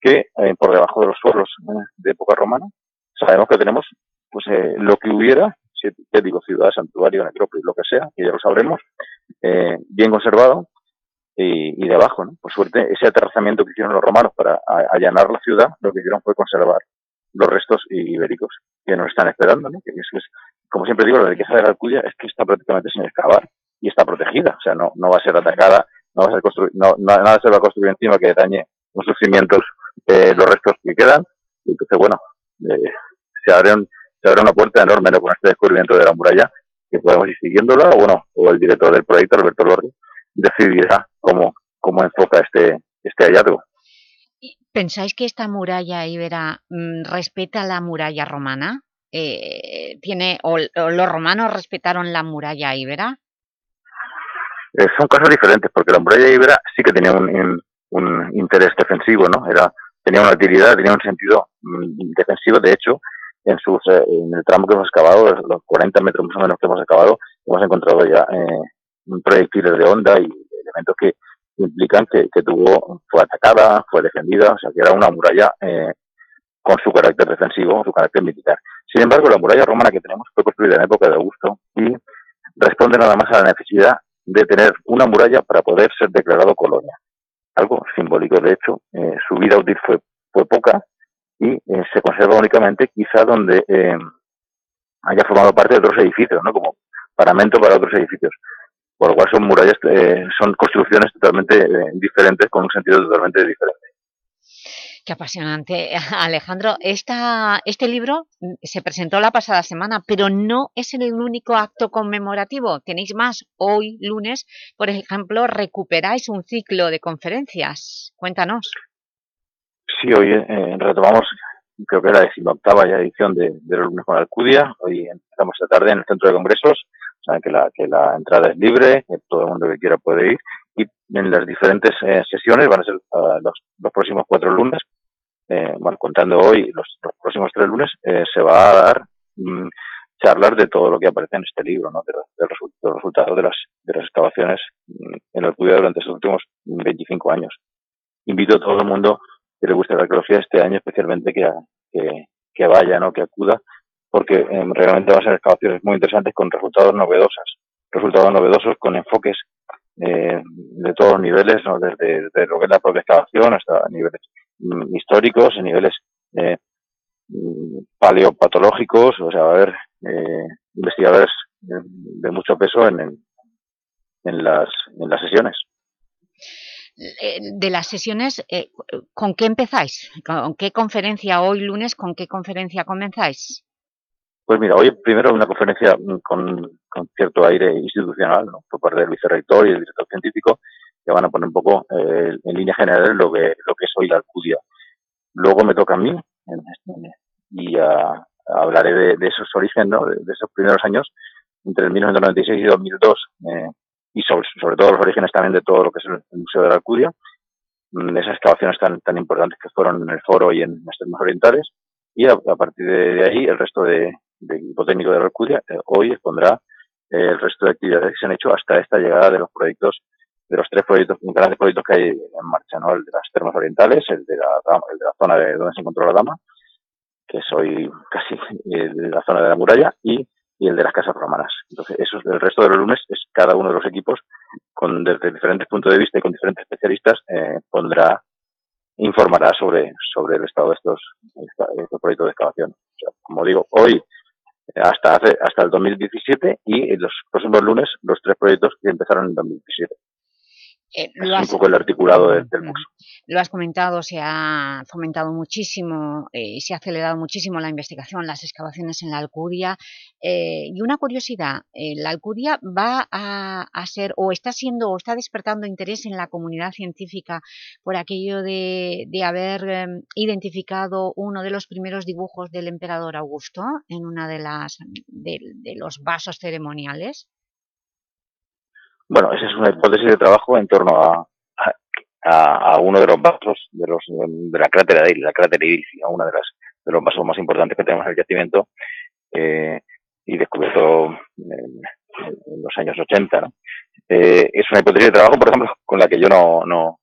que eh, por debajo de los suelos eh, de época romana sabemos que tenemos pues eh, lo que hubiera, si te digo ciudad, santuario, necrópolis, lo que sea, que ya lo sabremos, bien conservado y, y debajo, ¿no? Por suerte, ese aterrazamiento que hicieron los romanos para allanar la ciudad, lo que hicieron fue conservar los restos ibéricos que nos están esperando, ¿no? Que es, como siempre digo, la riqueza de la es que está prácticamente sin excavar y está protegida, o sea, no, no va a ser atacada, no va a ser construir, no, nada se va a construir encima que dañe los sufrimientos, eh, los restos que quedan, y entonces, bueno, eh, se abre se abre una puerta enorme con este descubrimiento de la muralla, que podemos ir siguiéndola, o bueno, o el director del proyecto, Alberto Lorri, decidirá cómo, cómo enfoca este, este hallazgo. ¿Pensáis que esta muralla íbera mm, respeta la muralla romana? Eh, tiene o, los romanos respetaron la muralla íbera? Eh, son casos diferentes, porque la muralla íbera sí que tenía un, un, interés defensivo, ¿no? Era, tenía una utilidad, tenía un sentido mm, defensivo. De hecho, en, sus, eh, en el tramo que hemos excavado, los 40 metros más o menos que hemos excavado, hemos encontrado ya eh, proyectiles de onda y elementos que implican que, tuvo, fue atacada, fue defendida, o sea, que era una muralla eh, con su carácter defensivo, su carácter militar. Sin embargo, la muralla romana que tenemos fue construida en época de Augusto y responde nada más a la necesidad de tener una muralla para poder ser declarado colonia. Algo simbólico, de hecho, eh, su vida útil fue, fue poca y eh, se conserva únicamente quizá donde haya formado parte de otros edificios, ¿no? Como paramento para otros edificios por lo cual son murallas, eh, son construcciones totalmente eh, diferentes, con un sentido totalmente diferente. Qué apasionante. Alejandro, esta, este libro mm, se presentó la pasada semana, pero no es el único acto conmemorativo. Tenéis más. Hoy, lunes, por ejemplo, recuperáis un ciclo de conferencias. Cuéntanos. Sí, hoy eh, retomamos, creo que la decimoctava ya edición de, de los lunes con Alcudia. Hoy empezamos esta tarde en el Centro de Congresos saben que la, que la entrada es libre, que todo el mundo que quiera puede ir. Y en las diferentes eh, sesiones, van a ser ah, los, los, próximos cuatro lunes, eh, bueno, contando hoy los, próximos tres lunes, eh, se va a dar mm, charlar de todo lo que aparece en este libro, ¿no? de, los, los resultados de las, de las excavaciones mm, en el cuidado durante estos últimos 25 años. Invito a todo el mundo que le guste la arqueología este año especialmente que, que, que vaya, ¿no? que acuda porque eh, realmente van a ser excavaciones muy interesantes con resultados novedosos, resultados novedosos con enfoques eh, de todos los niveles, ¿no? desde, lo que es la propia excavación hasta niveles mm, históricos, niveles eh, mm, paleopatológicos, o sea, va a haber eh, investigadores de, mucho peso en, en, las, en las sesiones. De las sesiones, ¿con qué empezáis? ¿Con qué conferencia hoy lunes, con qué conferencia comenzáis? Pues mira, hoy primero una conferencia con, cierto aire institucional por parte del vicerrector y el director científico que van a poner un poco eh, en línea general lo que, lo que es hoy la Alcudia. Luego me toca a mí y hablaré de, esos orígenes, ¿no? de, esos primeros años entre el 1996 y 2002 eh, y sobre, sobre todo los orígenes también de todo lo que es el, Museo de la Alcudia, mm, esas excavaciones tan, tan importantes que fueron en el foro y en las termas orientales y a, partir de ahí el resto de, del equipo técnico de la Alcudia, eh, hoy expondrá eh, el resto de actividades que se han hecho hasta esta llegada de los proyectos, de los tres proyectos, grandes proyectos que hay en marcha, ¿no? El de las termas orientales, el de la, el de la zona de donde se encontró la dama, que es hoy casi de la zona de la muralla, y, y el de las casas romanas. Entonces, eso el resto de los lunes es cada uno de los equipos, con desde diferentes puntos de vista y con diferentes especialistas, eh, pondrá informará sobre, sobre el estado de estos, estos proyectos de excavación. como digo, hoy hasta hace, hasta el 2017 y los próximos lunes los tres proyectos que empezaron en 2017. Eh, es un poco el articulado del, del museo. Lo has comentado, se ha fomentado muchísimo y eh, se ha acelerado muchísimo la investigación, las excavaciones en la Alcudia. Eh, y una curiosidad, la Alcudia va a, ser, o está siendo, o está despertando interés en la comunidad científica por aquello de, haber em, identificado uno de los primeros dibujos del emperador Augusto en una de las de los vasos ceremoniales. Bueno, esa es una hipótesis de trabajo en torno a, a, uno de los vasos de los de la crátera de la cráter a uno de, las, de los vasos más importantes que tenemos en el yacimiento eh, y descubierto en, los años 80. ¿no? Eh, es una hipótesis de trabajo, por ejemplo, con la que yo no, no,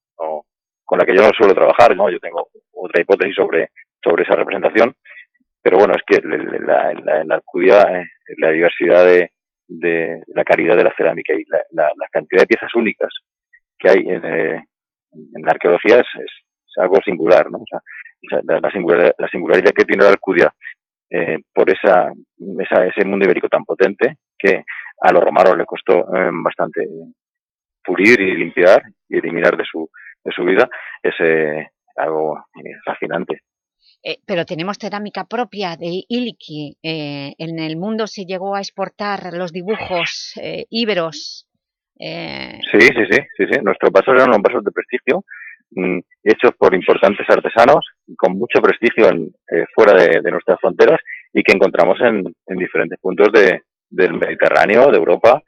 con la que yo no suelo trabajar. ¿no? Yo tengo otra hipótesis sobre sobre esa representación, pero bueno, es que la, la, la, la, la diversidad de, de la calidad de la cerámica y la, la, cantidad de piezas únicas que hay en, eh, en la arqueología es, es, algo singular, ¿no? O sea, la, singularidad, que tiene la Alcudia eh, por esa, esa, ese mundo ibérico tan potente que a los romanos les costó eh, bastante pulir y limpiar y eliminar de su, de su vida es eh, algo fascinante. Eh, pero tenemos cerámica propia de Iliki. Eh, en el mundo se llegó a exportar los dibujos eh, íberos. Sí, sí, sí, sí, sí. Nuestros vasos eran unos vasos de prestigio, mm, hechos por importantes artesanos, con mucho prestigio en, fuera de, nuestras fronteras y que encontramos en, diferentes puntos de, del Mediterráneo, de Europa,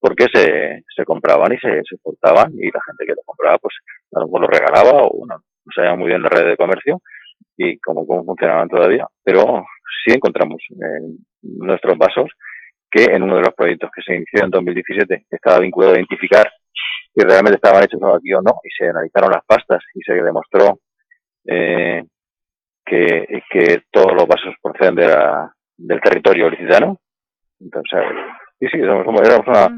porque se, se compraban y se, exportaban y la gente que lo compraba pues a lo mejor lo regalaba o no, no sabía muy bien la red de comercio y cómo, cómo funcionaban todavía, pero sí encontramos en nuestros vasos que en uno de los proyectos que se inició en 2017 estaba vinculado a identificar si realmente estaban hechos aquí o no, y se analizaron las pastas y se demostró eh, que, que todos los vasos proceden de la, del territorio licitano. Entonces, sí, sí, éramos una,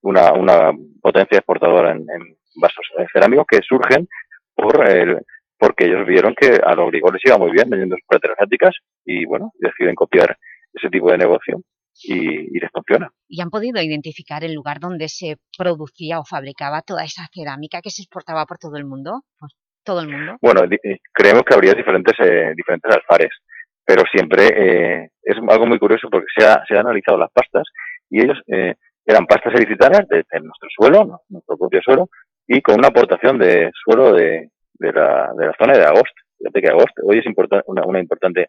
una, una potencia exportadora en, en vasos cerámicos que surgen por el, porque ellos vieron que a los griegos les iba muy bien vendiendo sus energéticas y bueno, deciden copiar ese tipo de negocio y, y, les funciona. ¿Y han podido identificar el lugar donde se producía o fabricaba toda esa cerámica que se exportaba por todo el mundo? ¿Por todo el mundo? Bueno, eh, creemos que habría diferentes, eh, diferentes alfares, pero siempre eh, es algo muy curioso porque se, ha, se han analizado las pastas y ellos eh, eran pastas elicitanas de, de, nuestro suelo, nuestro propio suelo, y con una aportación de suelo de, de la, de la zona de agosto. Fíjate que agosto hoy es importante, una, una importante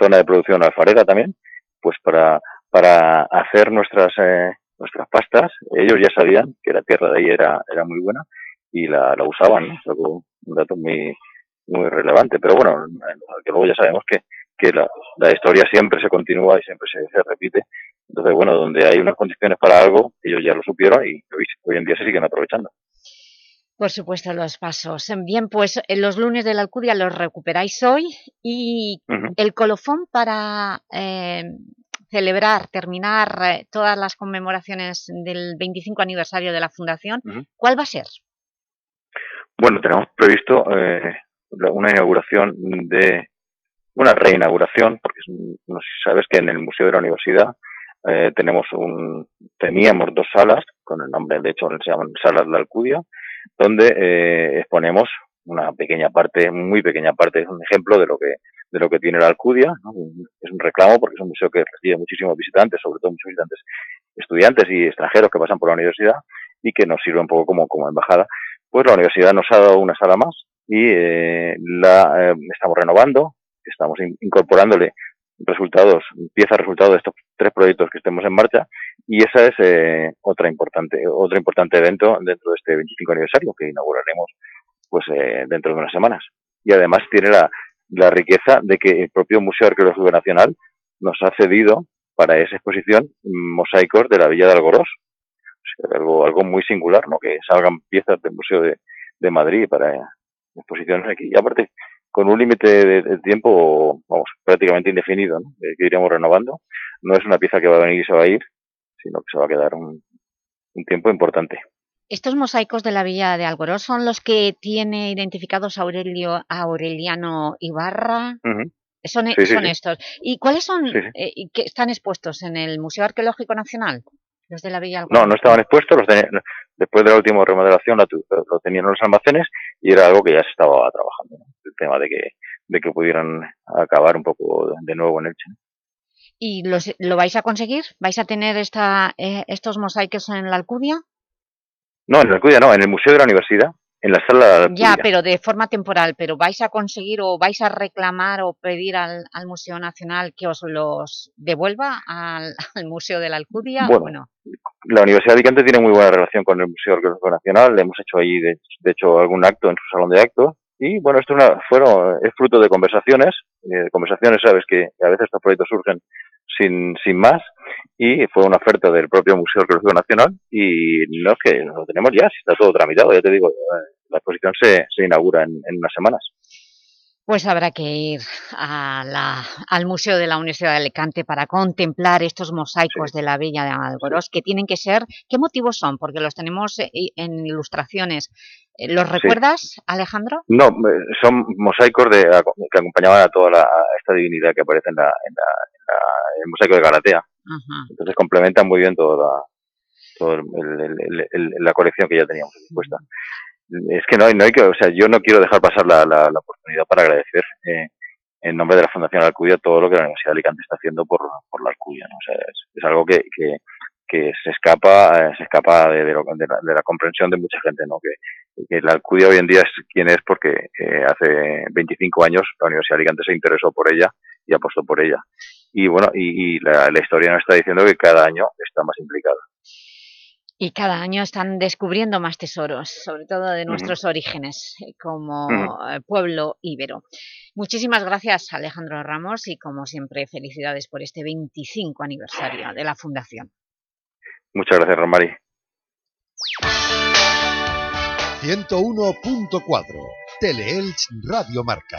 zona de producción alfarera también, pues para, para hacer nuestras, eh, nuestras pastas, ellos ya sabían que la tierra de ahí era, era muy buena y la, la usaban, ¿no? Algo, un dato muy, muy relevante. Pero bueno, que luego ya sabemos que, que la, la historia siempre se continúa y siempre se, se repite. Entonces, bueno, donde hay unas condiciones para algo, ellos ya lo supieron y hoy, hoy en día se siguen aprovechando. Por supuesto, los pasos. Bien, pues eh, los lunes de la Alcudia los recuperáis hoy y el colofón para eh, celebrar, terminar eh, todas las conmemoraciones del 25 aniversario de la Fundación, ¿cuál va a ser? Bueno, tenemos previsto una inauguración de una reinauguración, porque no sé si sabes que en el Museo de la Universidad tenemos un, teníamos dos salas, con el nombre, de hecho, se llaman Salas de la Alcudia, donde eh, exponemos una pequeña parte, muy pequeña parte, es un ejemplo de lo que de lo que tiene la Alcudia, es un reclamo porque es un museo que recibe muchísimos visitantes, sobre todo muchos visitantes estudiantes y extranjeros que pasan por la universidad y que nos sirve un poco como, como embajada. Pues la universidad nos ha dado una sala más y eh, la eh, estamos renovando, estamos in, incorporándole resultados, pieza resultado de estos tres proyectos que estemos en marcha y esa es eh, otra importante, otro importante evento dentro de este 25 aniversario que inauguraremos pues eh, dentro de unas semanas. Y además tiene la, la riqueza de que el propio Museo Arqueológico Nacional nos ha cedido para esa exposición mosaicos de la Villa de Algorós. Algo, algo muy singular, ¿no? Que salgan piezas del Museo de, de Madrid para exposiciones aquí. Y aparte, con un límite de, de, tiempo, vamos, prácticamente indefinido, ¿no? que iremos renovando. No es una pieza que va a venir y se va a ir, sino que se va a quedar un, un tiempo importante. ¿Estos mosaicos de la Villa de Algorós son los que tiene identificados Aurelio, Aureliano Ibarra? Uh -huh. Son, sí, son sí, estos. ¿Y cuáles son eh, que están expuestos en el Museo Arqueológico Nacional? Los de la Villa. No, no estaban expuestos, los, ten, después de la última remodelación lo tenían en los almacenes y era algo que ya se estaba trabajando, el tema de que, de que pudieran acabar un poco de nuevo en Elche. ¿Y lo vais a conseguir? ¿Vais a tener esta, eh, estos mosaicos en la Alcudia? No, en la Alcudia no, en el Museo de la Universidad, en la sala Ya, pero de forma temporal, pero ¿vais a conseguir o vais a reclamar o pedir al, Museo Nacional que os los devuelva al, Museo de la Alcudia? Bueno, la Universidad de Alicante tiene muy buena relación con el Museo Arqueológico Nacional, le hemos hecho ahí, de, hecho, algún acto en su salón de actos, y bueno, esto es, una, fueron, es fruto de conversaciones, eh, conversaciones, sabes, que a veces estos proyectos surgen sin, sin más y fue una oferta del propio Museo Arqueológico Nacional y no es que lo tenemos ya, si está todo tramitado, ya te digo, la exposición se, se inaugura en, en unas semanas. Pues habrá que ir a la, al Museo de la Universidad de Alicante para contemplar estos mosaicos de la Villa de Algoros, que tienen que ser... ¿Qué motivos son? Porque los tenemos eh, en ilustraciones. Eh, ¿Los recuerdas, Alejandro? No, eh, son mosaicos de, que acompañaban a toda esta divinidad que aparece en, la, en, la, el mosaico de Galatea. Entonces complementan muy bien toda, toda la colección que ya teníamos dispuesta es que no hay, no hay que, o sea, yo no quiero dejar pasar la, la, oportunidad para agradecer eh, en nombre de la Fundación Alcudia todo lo que la Universidad de Alicante está haciendo por, por la Alcudia, ¿no? O sea, es, algo que, que, que, se escapa, eh, se escapa de, de, la, comprensión de mucha gente, ¿no? Que, que, la Alcudia hoy en día es quien es porque eh, hace 25 años la Universidad de Alicante se interesó por ella y apostó por ella. Y bueno, y, y la, la historia nos está diciendo que cada año está más implicada y cada año están descubriendo más tesoros, sobre todo de nuestros orígenes eh, como eh, pueblo íbero. Muchísimas gracias Alejandro Ramos y como siempre felicidades por este 25 aniversario de la Fundación. Muchas gracias Romari. 101.4 Teleelch Radio Marca.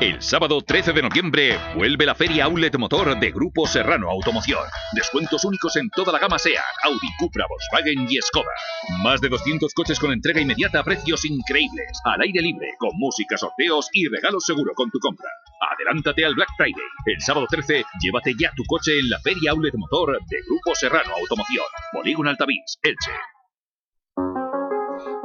El sábado 13 de noviembre vuelve la Feria Outlet Motor de Grupo Serrano Automoción. Descuentos únicos en toda la gama SEAT, Audi, Cupra, Volkswagen y Skoda. Más de 200 coches con entrega inmediata a precios increíbles, al aire libre, con música, sorteos y regalos seguro con tu compra. Adelántate al Black Friday. El sábado 13, llévate ya tu coche en la Feria Outlet Motor de Grupo Serrano Automoción. Polígono Altavís, Elche.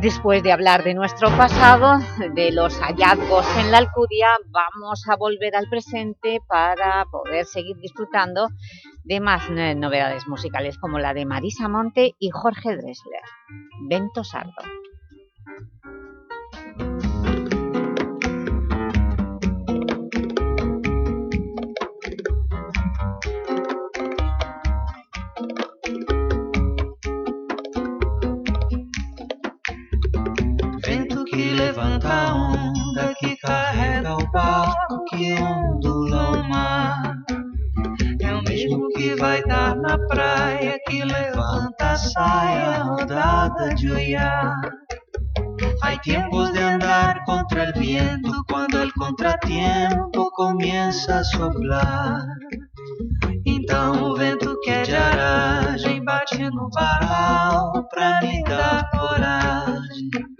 Después de hablar de nuestro pasado, de los hallazgos en la Alcudia, vamos a volver al presente para poder seguir disfrutando de más novedades musicales como la de Marisa Monte y Jorge Dressler. Vento Sardo. Levanta a onda que carrega o barco que ondula o mar. É o mesmo que vai dar na praia que levanta a saia rodada de olhar. Hay tiempos de andar contra el viento cuando el contratiempo comienza a soplar. Então o vento que é de aragem bate no varal pra me dar coragem o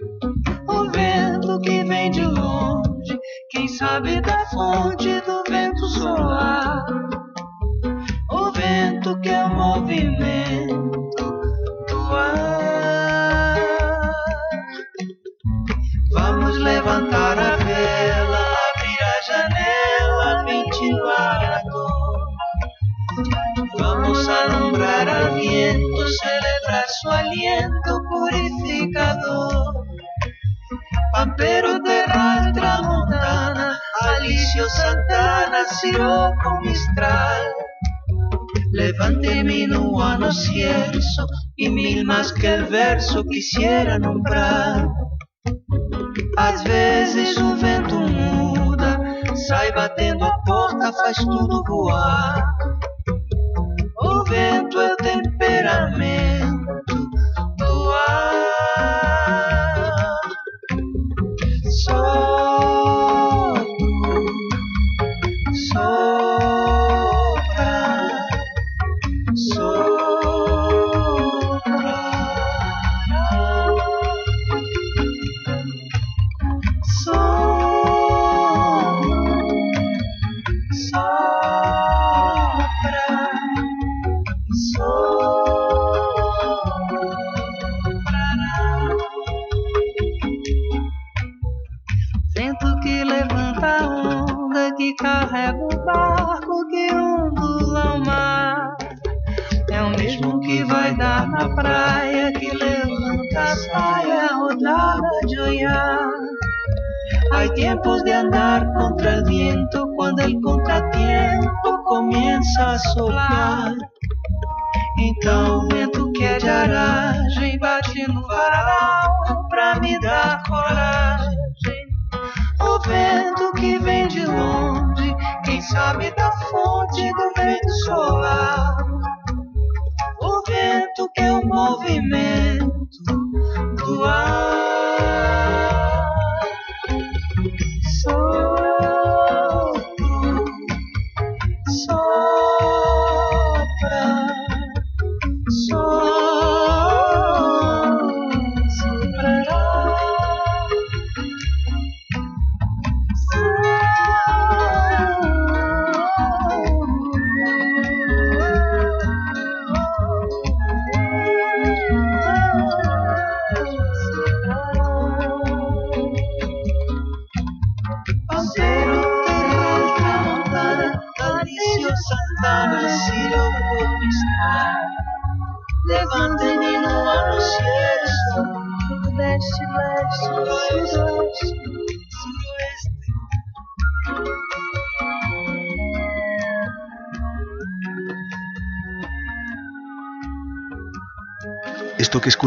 vento que vem de longe, quem sabe da fonte do vento solar. O vento que é o movimento do ar. Vamos levantar a vela, abrir a janela, ventilar a dor. Vamos alumbrar a viento, celebrar su aliento purificador. Alicio Santana, Siroco Mistral. Levante-me no ano cierzo e mil mais que el verso quisiera nombrar. Às vezes o vento muda, sai batendo a porta, faz tudo voar. O vento é temperamento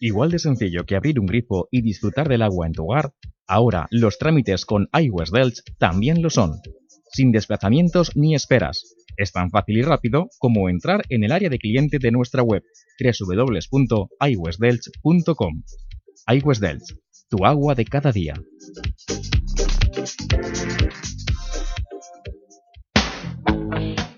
Igual de sencillo que abrir un grifo y disfrutar del agua en tu hogar, ahora los trámites con iWest Delch también lo son. Sin desplazamientos ni esperas. Es tan fácil y rápido como entrar en el área de cliente de nuestra web www.iwestdelch.com. iWest Delch, tu agua de cada día.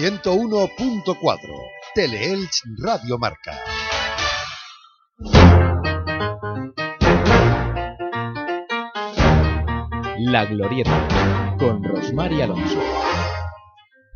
...101.4... Teleelch Radio Marca. La Glorieta, con Rosmar y Alonso.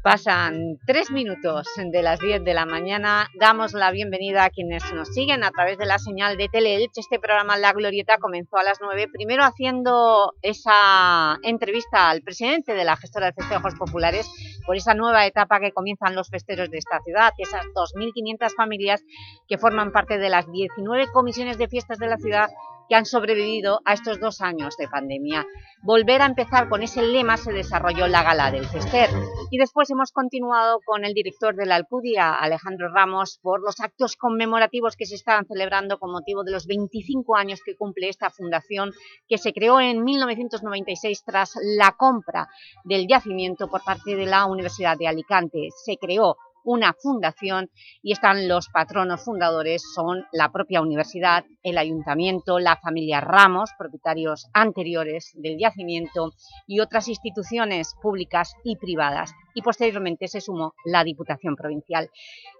Pasan tres minutos de las 10 de la mañana. Damos la bienvenida a quienes nos siguen a través de la señal de Teleelch. Este programa La Glorieta comenzó a las 9, primero haciendo esa entrevista al presidente de la gestora de festejos populares por esa nueva etapa que comienzan los festeros de esta ciudad, esas 2.500 familias que forman parte de las 19 comisiones de fiestas de la ciudad que han sobrevivido a estos dos años de pandemia. Volver a empezar con ese lema se desarrolló la gala del Fester y después hemos continuado con el director de la Alcudia, Alejandro Ramos, por los actos conmemorativos que se estaban celebrando con motivo de los 25 años que cumple esta fundación que se creó en 1996 tras la compra del yacimiento por parte de la Universidad de Alicante. Se creó una fundación y están los patronos fundadores, son la propia universidad, el ayuntamiento, la familia Ramos, propietarios anteriores del yacimiento y otras instituciones públicas y privadas. Y posteriormente se sumó la Diputación Provincial.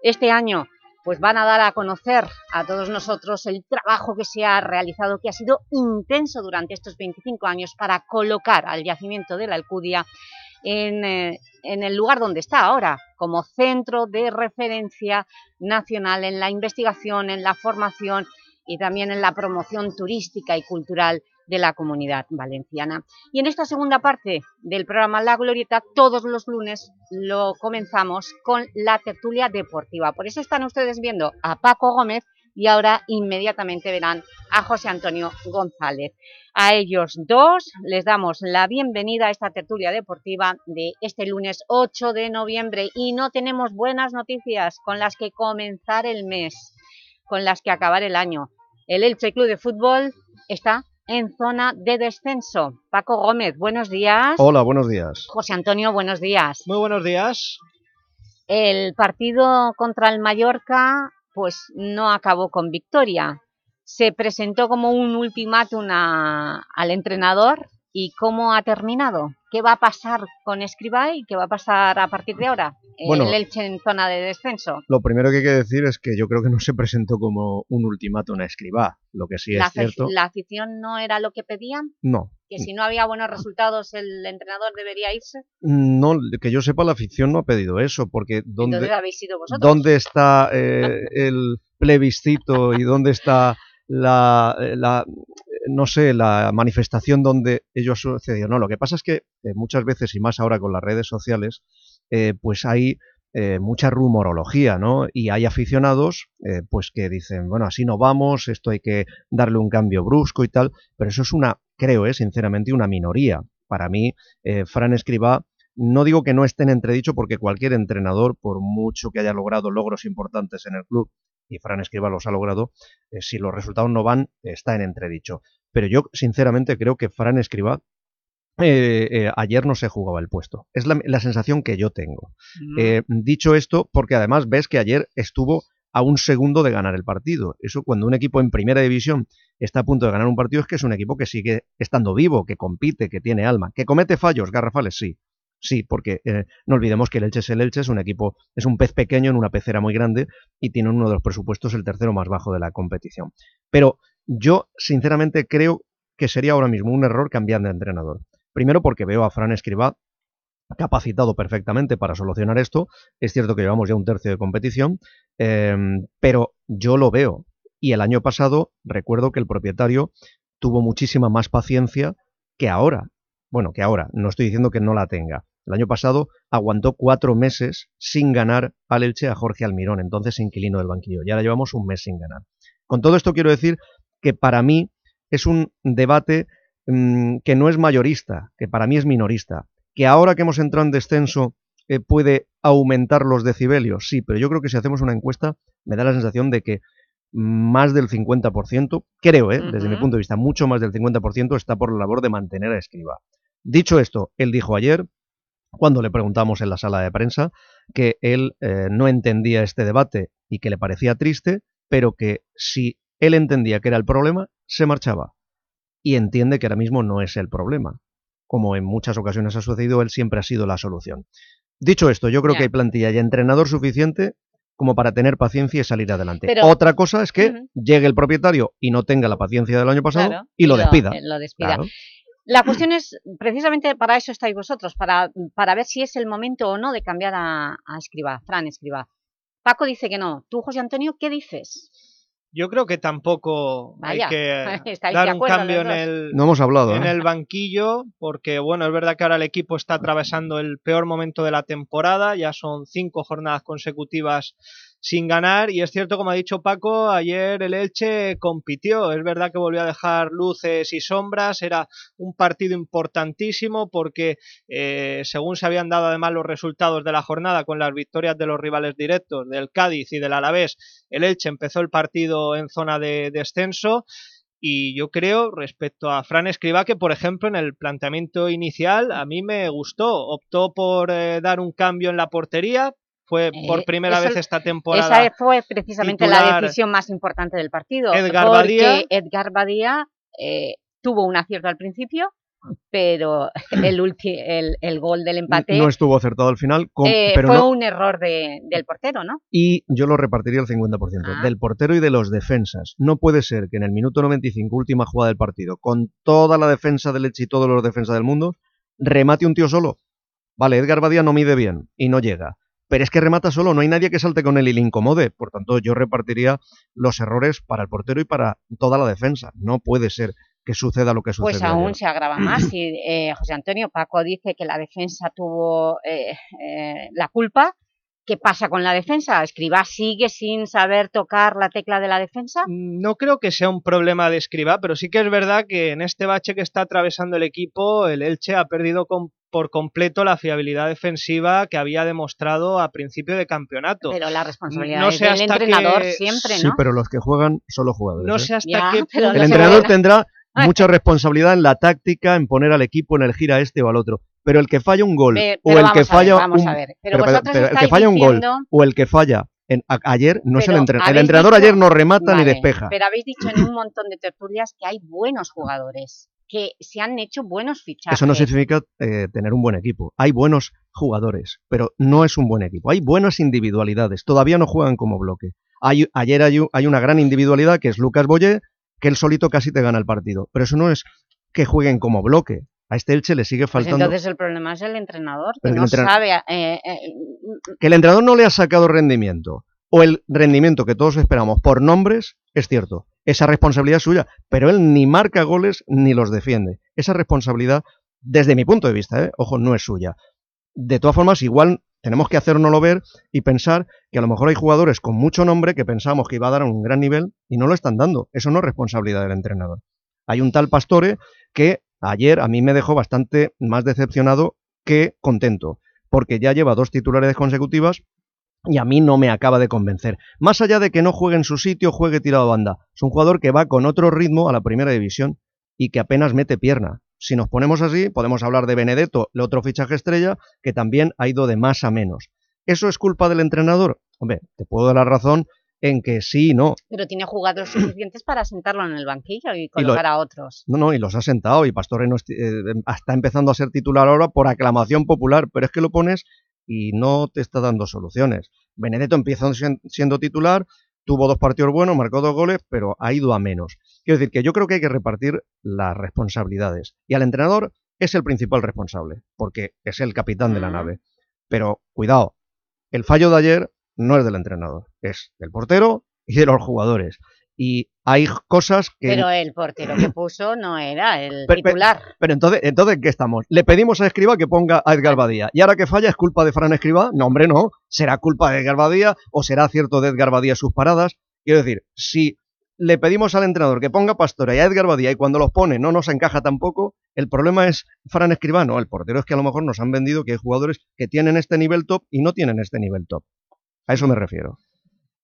Este año pues van a dar a conocer a todos nosotros el trabajo que se ha realizado, que ha sido intenso durante estos 25 años para colocar al yacimiento de la Alcudia en, eh, en, el lugar donde está ahora, como centro de referencia nacional en la investigación, en la formación y también en la promoción turística y cultural de la comunidad valenciana. Y en esta segunda parte del programa La Glorieta, todos los lunes lo comenzamos con la tertulia deportiva. Por eso están ustedes viendo a Paco Gómez y ahora inmediatamente verán a José Antonio González. A ellos dos les damos la bienvenida a esta tertulia deportiva de este lunes 8 de noviembre y no tenemos buenas noticias con las que comenzar el mes, con las que acabar el año. El Elche Club de Fútbol está en zona de descenso. Paco Gómez, buenos días. Hola, buenos días. José Antonio, buenos días. Muy buenos días. El partido contra el Mallorca pues no acabó con victoria. Se presentó como un ultimátum al entrenador ¿Y cómo ha terminado? ¿Qué va a pasar con Escribá y qué va a pasar a partir de ahora? el Elche en zona de descenso. Lo primero que hay que decir es que yo creo que no se presentó como un ultimátum a Escribá. Lo que sí es cierto... ¿La afición no era lo que pedían? No. ¿Que si no había buenos resultados el entrenador debería irse? No, que yo sepa la afición no ha pedido eso, porque ¿dónde, habéis sido vosotros? ¿dónde está eh, el plebiscito y dónde está la, la, no sé, la manifestación donde ello sucedió. No, lo que pasa es que eh, muchas veces, y más ahora con las redes sociales, eh, pues hay eh, mucha rumorología, ¿no? Y hay aficionados, pues que dicen, bueno, así no vamos, esto hay que darle un cambio brusco y tal, pero eso es una, creo, sinceramente, una minoría. Para mí, Fran Escribá, no digo que no esté en entredicho porque cualquier entrenador, por mucho que haya logrado logros importantes en el club, y Fran Escriba los ha logrado, eh, si los resultados no van, está en entredicho. Pero yo, sinceramente, creo que Fran Escriba eh, eh, ayer no se jugaba el puesto. Es la, sensación que yo tengo. dicho esto, porque además ves que ayer estuvo a un segundo de ganar el partido. Eso cuando un equipo en primera división está a punto de ganar un partido es que es un equipo que sigue estando vivo, que compite, que tiene alma, que comete fallos garrafales, sí, Sí, porque eh, no olvidemos que el Elche es el Elche, es un equipo, es un pez pequeño en una pecera muy grande y tiene uno de los presupuestos el tercero más bajo de la competición. Pero yo, sinceramente, creo que sería ahora mismo un error cambiar de entrenador. Primero porque veo a Fran Escribá capacitado perfectamente para solucionar esto. Es cierto que llevamos ya un tercio de competición, em, pero yo lo veo. Y el año pasado recuerdo que el propietario tuvo muchísima más paciencia que ahora. Bueno, que ahora, no estoy diciendo que no la tenga. El año pasado aguantó cuatro meses sin ganar al Elche a Jorge Almirón, entonces inquilino del banquillo. Y ahora llevamos un mes sin ganar. Con todo esto quiero decir que para mí es un debate mmm, que no es mayorista, que para mí es minorista. Que ahora que hemos entrado en descenso eh, puede aumentar los decibelios, sí, pero yo creo que si hacemos una encuesta me da la sensación de que más del 50%, creo, ¿eh? desde mi punto de vista, mucho más del 50% está por la labor de mantener a Escriba. Dicho esto, él dijo ayer, cuando le preguntamos en la sala de prensa, que él eh, no entendía este debate y que le parecía triste, pero que si él entendía que era el problema, se marchaba. Y entiende que ahora mismo no es el problema. Como en muchas ocasiones ha sucedido, él siempre ha sido la solución. Dicho esto, yo creo que hay plantilla y entrenador suficiente como para tener paciencia y salir adelante. Otra cosa es que llegue el propietario y no tenga la paciencia del año pasado y, lo, despida. La cuestión es, precisamente para eso estáis vosotros, para, para ver si es el momento o no de cambiar a, a Fran Escriba. Paco dice que no. ¿Tú, José Antonio, qué dices? Yo creo que tampoco hay que dar un cambio en el, no hemos hablado, en ¿eh? el banquillo, porque bueno, es verdad que ahora el equipo está atravesando el peor momento de la temporada, ya son cinco jornadas consecutivas sin ganar. Y es cierto, como ha dicho Paco, ayer el Elche compitió, es verdad que volvió a dejar luces y sombras, era un partido importantísimo porque eh, según se habían dado además los resultados de la jornada con las victorias de los rivales directos del Cádiz y del Alavés, el Elche empezó el partido en zona de descenso. Y yo creo, respecto a Fran Escribá, que por ejemplo en el planteamiento inicial a mí me gustó. Optó por eh, dar un cambio en la portería, fue por Eh, primera eso- vez esta temporada. Esa fue precisamente la decisión más importante del partido. Edgar porque Badía. Edgar Badía eh, tuvo un acierto al principio, pero el, ulti- el, el gol del empate No estuvo acertado al final, con- eh, pero fue no, un error de- del portero, ¿no? y yo lo repartiría el 50%, Ah. del portero y de los defensas. No puede ser que en el minuto 95, última jugada del partido, con toda la defensa del Elche y todos los defensas del mundo, remate un tío solo. Vale, Edgar Badía no mide bien y no llega, pero es que remata solo, no hay nadie que salte con él y le incomode. Por tanto, yo repartiría los errores para el portero y para toda la defensa. No puede ser que suceda lo que sucedió Pues aún ayer. se agrava más. Y, eh, José Antonio Paco dice que la defensa tuvo eh, eh, la culpa. ¿Qué pasa con la defensa? ¿Escribá sigue sin saber tocar la tecla de la defensa? No creo que sea un problema de escriba, pero sí que es verdad que en este bache que está atravesando el equipo, el Elche ha perdido con- por completo la fiabilidad defensiva que había demostrado a principio de campeonato. Pero la responsabilidad No es del entrenador que- siempre, Sí, ¿no? pero los que juegan son los jugadores. No ¿eh? sé hasta Ya, qué pero punto- El entrenador tendrá mucha responsabilidad en la táctica, en poner al equipo, en elegir a este o al otro. Pero el que falla un gol o pero el que falla vamos un, a ver. Pero pero- pero- vosotros pero el que falla un gol o el que falla en- a- ayer no es el Pero entrenador. El entrenador dicho- ayer no remata ni despeja. Pero habéis dicho en un montón de tertulias que hay buenos jugadores, que se han hecho buenos fichajes. Eso no significa eh, tener un buen equipo. Hay buenos jugadores, pero no es un buen equipo. Hay buenas individualidades. Todavía no juegan como bloque. Hay, ayer hay, hay una gran individualidad que es Lucas Boyé, que él solito casi te gana el partido. Pero eso no es que jueguen como bloque. A este Elche le sigue Pues faltando... entonces el problema es el entrenador, que el no sabe... eh, eh, que el entrenador no le ha sacado rendimiento o el rendimiento que todos esperamos por nombres, es cierto, esa responsabilidad es suya, pero él ni marca goles ni los defiende. Esa responsabilidad, desde mi punto de vista, ¿eh? ojo, no es suya. De todas formas, igual tenemos que hacérnoslo ver y pensar que a lo mejor hay jugadores con mucho nombre que pensamos que iba a dar un gran nivel y no lo están dando. Eso no es responsabilidad del entrenador. Hay un tal Pastore que ayer a mí me dejó bastante más decepcionado que contento, porque ya lleva dos titulares consecutivas y a mí no me acaba de convencer. Más allá de que no juegue en su sitio, juegue tirado a banda. Es un jugador que va con otro ritmo a la primera división y que apenas mete pierna. Si nos ponemos así, podemos hablar de Benedetto, el otro fichaje estrella, que también ha ido de más a menos. ¿Eso es culpa del entrenador? Hombre, te puedo dar la razón en que sí y no. pero tiene jugadores suficientes para sentarlo en el banquillo y Y lo- colocar a otros. No, no, y los ha sentado y Pastore no eh, está empezando a ser titular ahora por aclamación popular, pero es que lo pones y no te está dando soluciones. Benedetto empieza sien- siendo titular, tuvo dos partidos buenos, marcó dos goles, pero ha ido a menos. Quiero decir que yo creo que hay que repartir las responsabilidades y al entrenador es el principal responsable, porque es el capitán de la nave. Pero cuidado, el fallo de ayer no es del entrenador, es del portero y de los jugadores. Y hay cosas que... Pero el portero que puso no era el Pe- pe- titular. Pero entonces, entonces, ¿qué estamos? Le pedimos a Escriba que ponga a Edgar Badía. ¿Y ahora que falla es culpa de Fran Escriba? No, hombre, no. ¿Será culpa de Edgar Badía o será cierto de Edgar Badía sus paradas? Quiero decir, si le pedimos al entrenador que ponga a Pastora y a Edgar Badía y cuando los pone no nos encaja tampoco, el problema es Fran Escriba. No, el portero es que a lo mejor nos han vendido que hay jugadores que tienen este nivel top y no tienen este nivel top. A eso me refiero.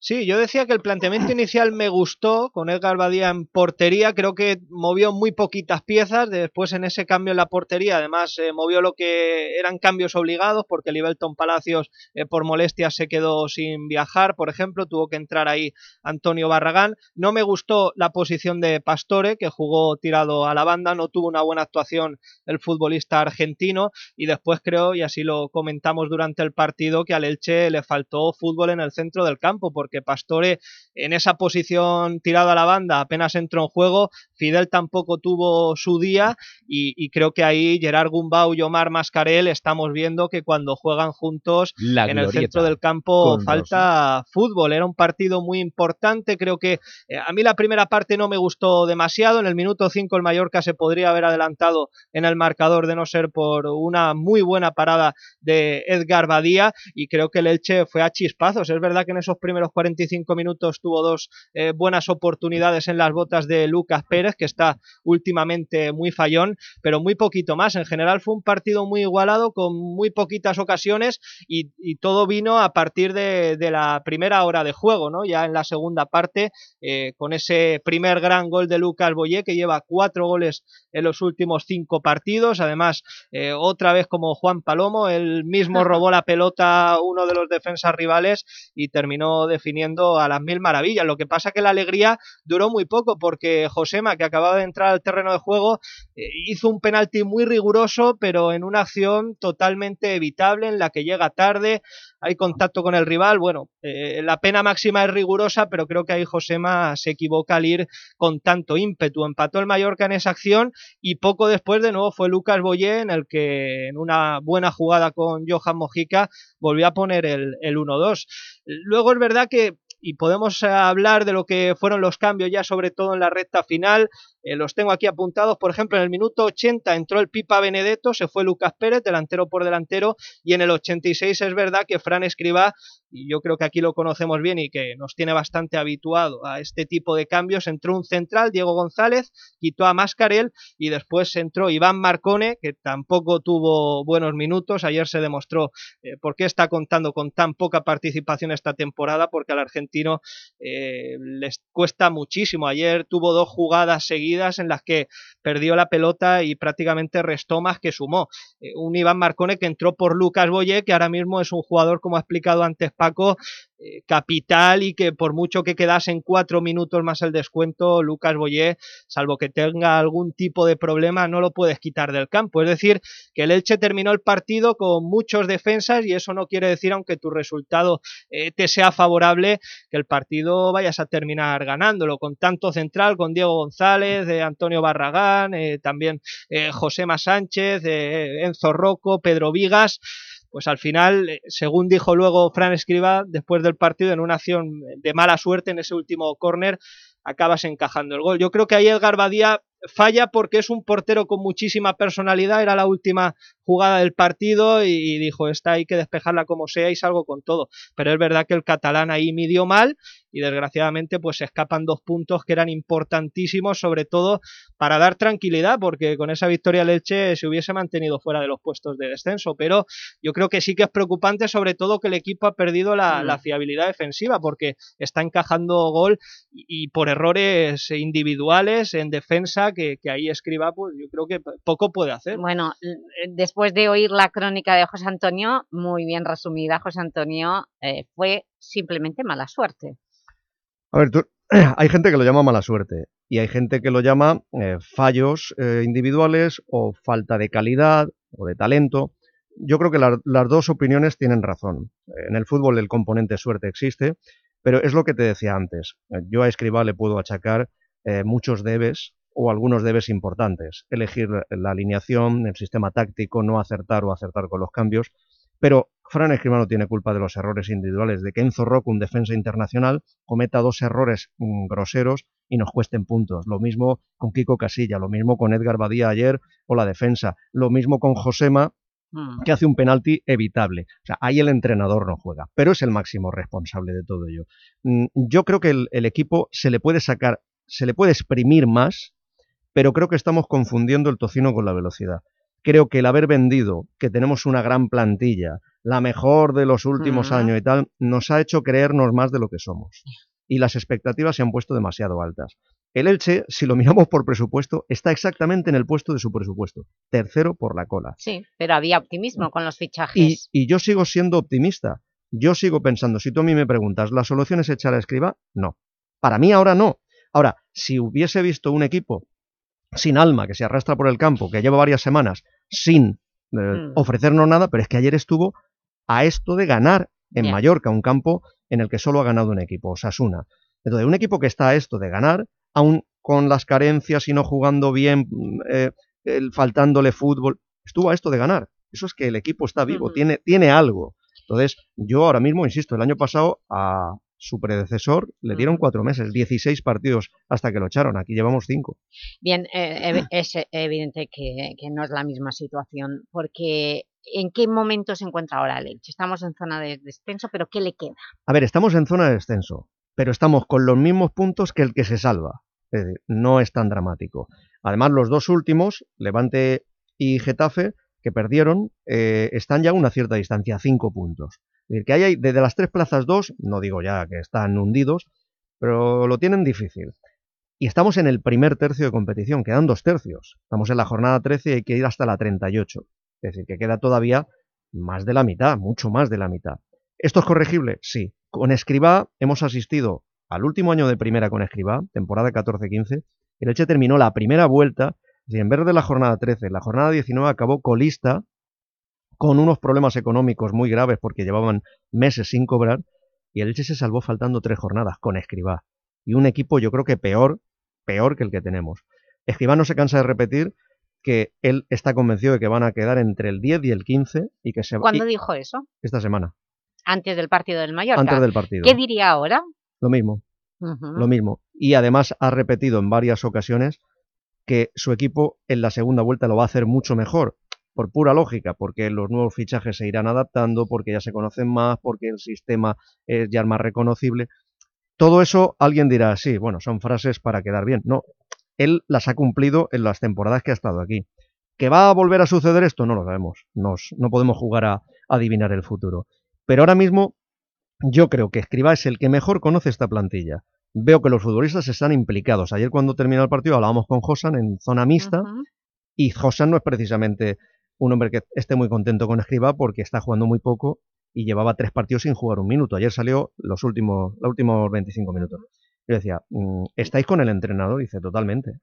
Sí, yo decía que el planteamiento inicial me gustó, con Edgar Badía en portería, creo que movió muy poquitas piezas, después en ese cambio en la portería, además eh, movió lo que eran cambios obligados, porque Libelton Palacios eh, por molestias se quedó sin viajar, por ejemplo, tuvo que entrar ahí Antonio Barragán. No me gustó la posición de Pastore, que jugó tirado a la banda, no tuvo una buena actuación el futbolista argentino, y después creo, y así lo comentamos durante el partido, que al Elche le faltó fútbol en el centro del campo, porque Pastore en esa posición tirado a la banda apenas entró en juego, Fidel tampoco tuvo su día y, y creo que ahí Gerard Gumbau y Omar Mascarel estamos viendo que cuando juegan juntos La en el centro del campo falta fútbol, era un partido muy importante, creo que eh, a mí la primera parte no me gustó demasiado, en el minuto 5 el Mallorca se podría haber adelantado en el marcador de no ser por una muy buena parada de Edgar Badía y creo que el Elche fue a chispazos, es verdad que en esos primeros 45 minutos tuvo dos eh, buenas oportunidades en las botas de Lucas Pérez, que está últimamente muy fallón, pero muy poquito más. En general fue un partido muy igualado, con muy poquitas ocasiones y, todo vino a partir de, la primera hora de juego, ¿no? ya en la segunda parte, eh, con ese primer gran gol de Lucas Boyé, que lleva cuatro goles en los últimos cinco partidos, además eh, otra vez como Juan Palomo, él mismo robó la pelota a uno de los defensas rivales y terminó definiendo a las mil maravillas. Lo que pasa que la alegría duró muy poco porque Josema, que acababa de entrar al terreno de juego, eh, hizo un penalti muy riguroso, pero en una acción totalmente evitable en la que llega tarde, hay contacto con el rival, bueno, eh, la pena máxima es rigurosa, pero creo que ahí Josema se equivoca al ir con tanto ímpetu. Empató el Mallorca en esa acción y poco después de nuevo fue Lucas Boyé en el que en una buena jugada con Johan Mojica volvió a poner el, el 1-2. Luego es verdad que y podemos hablar de lo que fueron los cambios ya sobre todo en la recta final, eh, los tengo aquí apuntados, por ejemplo, en el minuto 80 entró el Pipa Benedetto, se fue Lucas Pérez, delantero por delantero, y en el 86 es verdad que Fran Escribá, y yo creo que aquí lo conocemos bien y que nos tiene bastante habituado a este tipo de cambios, entró un central, Diego González, quitó a Mascarel y después entró Iván Marcone, que tampoco tuvo buenos minutos, ayer se demostró eh, por qué está contando con tan poca participación esta temporada, porque al argentino eh, les cuesta muchísimo, ayer tuvo dos jugadas seguidas en las que perdió la pelota y prácticamente restó más que sumó. Eh, un Iván Marcone que entró por Lucas Boye, que ahora mismo es un jugador, como ha explicado antes Paco, eh, capital y que por mucho que quedase en cuatro minutos más el descuento, Lucas Boyé, salvo que tenga algún tipo de problema, no lo puedes quitar del campo. Es decir, que el Elche terminó el partido con muchos defensas y eso no quiere decir, aunque tu resultado eh, te sea favorable, que el partido vayas a terminar ganándolo. Con tanto central, con Diego González, de Antonio Barragán, eh, también José Sánchez, Enzo Rocco, Pedro Vigas pues al final, eh, según dijo luego Fran Escriba, después del partido, en una acción de mala suerte en ese último córner, acabas encajando el gol. Yo creo que ahí Edgar Badía falla porque es un portero con muchísima personalidad, era la última jugada del partido y dijo, esta hay que despejarla como sea y salgo con todo. Pero es verdad que el catalán ahí midió mal y desgraciadamente pues se escapan dos puntos que eran importantísimos, sobre todo para dar tranquilidad, porque con esa victoria Leche se hubiese mantenido fuera de los puestos de descenso, pero yo creo que sí que es preocupante, sobre todo que el equipo ha perdido la, mm. fiabilidad defensiva, porque está encajando gol y, por errores individuales en defensa, que, que ahí escriba, pues yo creo que poco puede hacer. Bueno, después de oír la crónica de José Antonio, muy bien resumida, José Antonio, eh, fue simplemente mala suerte. A ver, hay gente que lo llama mala suerte y hay gente que lo llama eh, fallos eh, individuales o falta de calidad o de talento. Yo creo que las dos opiniones tienen razón. En el fútbol el componente suerte existe, pero es lo que te decía antes. Yo a Escribá le puedo achacar muchos debes o algunos debes importantes. Elegir la alineación, el sistema táctico, no acertar o acertar con los cambios. Pero Fran Escribano tiene culpa de los errores individuales, de que Enzo Rock, un defensa internacional, cometa dos errores mm, groseros y nos cuesten puntos. Lo mismo con Kiko Casilla, lo mismo con Edgar Badía ayer o la defensa, lo mismo con Josema, mm. que hace un penalti evitable. O sea, ahí el entrenador no juega, pero es el máximo responsable de todo ello. Mm, yo creo que el equipo se le puede sacar, se le puede exprimir más pero creo que estamos confundiendo el tocino con la velocidad. Creo que el haber vendido, que tenemos una gran plantilla, la mejor de los últimos años y tal, nos ha hecho creernos más de lo que somos. Y las expectativas se han puesto demasiado altas. El Elche, si lo miramos por presupuesto, está exactamente en el puesto de su presupuesto, tercero por la cola. Sí, pero había optimismo con los fichajes. Y, y yo sigo siendo optimista. Yo sigo pensando, si tú a mí me preguntas, ¿la solución es echar a escriba? No. Para mí ahora no. Ahora, si hubiese visto un equipo sin alma, que se arrastra por el campo, que lleva varias semanas sin eh, mm. ofrecernos nada, pero es que ayer estuvo a esto de ganar en Mallorca, un campo en el que solo ha ganado un equipo, Osasuna. Entonces, un equipo que está a esto de ganar, aún con las carencias y no jugando bien, mm, eh, faltándole fútbol, estuvo a esto de ganar. Eso es que el equipo está vivo, tiene, tiene algo. Entonces, yo ahora mismo, insisto, el año pasado a, su predecesor le dieron cuatro meses, 16 partidos hasta que lo echaron. Aquí llevamos cinco. Bien, eh, es evidente que, no es la misma situación, porque ¿En qué momento se encuentra ahora el Elche? Estamos en zona de descenso, pero ¿qué le queda? A ver, estamos en zona de descenso, pero estamos con los mismos puntos que el que se salva. Es decir, no es tan dramático. Además, los dos últimos, Levante y Getafe, que perdieron, eh, están ya a una cierta distancia, cinco puntos. Decir, que hay, desde las tres plazas dos, no digo ya que están hundidos, pero lo tienen difícil. Y estamos en el primer tercio de competición, quedan dos tercios. Estamos en la jornada 13 y hay que ir hasta la 38. Es decir, que queda todavía más de la mitad, mucho más de la mitad. ¿Esto es corregible? Sí. Con Escribá hemos asistido al último año de primera con Escribá, temporada 14-15. El Elche terminó la primera vuelta, en vez de la jornada 13, la jornada 19 acabó colista con unos problemas económicos muy graves porque llevaban meses sin cobrar y el Elche se salvó faltando tres jornadas con Escribá. Y un equipo yo creo que peor, peor que el que tenemos. Escribá no se cansa de repetir que él está convencido de que van a quedar entre el 10 y el 15 y que se va... ¿Cuándo dijo eso? Esta semana. Antes del partido del Mallorca. Antes del partido. ¿Qué diría ahora? Lo mismo, lo mismo. Y además ha repetido en varias ocasiones que su equipo en la segunda vuelta lo va a hacer mucho mejor, por pura lógica, porque los nuevos fichajes se irán adaptando, porque ya se conocen más, porque el sistema es ya más reconocible. Todo eso alguien dirá, sí, bueno, son frases para quedar bien. No, él las ha cumplido en las temporadas que ha estado aquí. ¿Que va a volver a suceder esto? No lo sabemos. Nos, no podemos jugar a, a adivinar el futuro. Pero ahora mismo yo creo que Escribá es el que mejor conoce esta plantilla. Veo que los futbolistas están implicados. Ayer cuando terminó el partido hablábamos con Josan en zona mixta y Josan no es precisamente un hombre que esté muy contento con Escribá porque está jugando muy poco y llevaba tres partidos sin jugar un minuto. Ayer salió los últimos, los últimos 25 minutos. Yo decía, mm, ¿estáis con el entrenador? Dice, totalmente.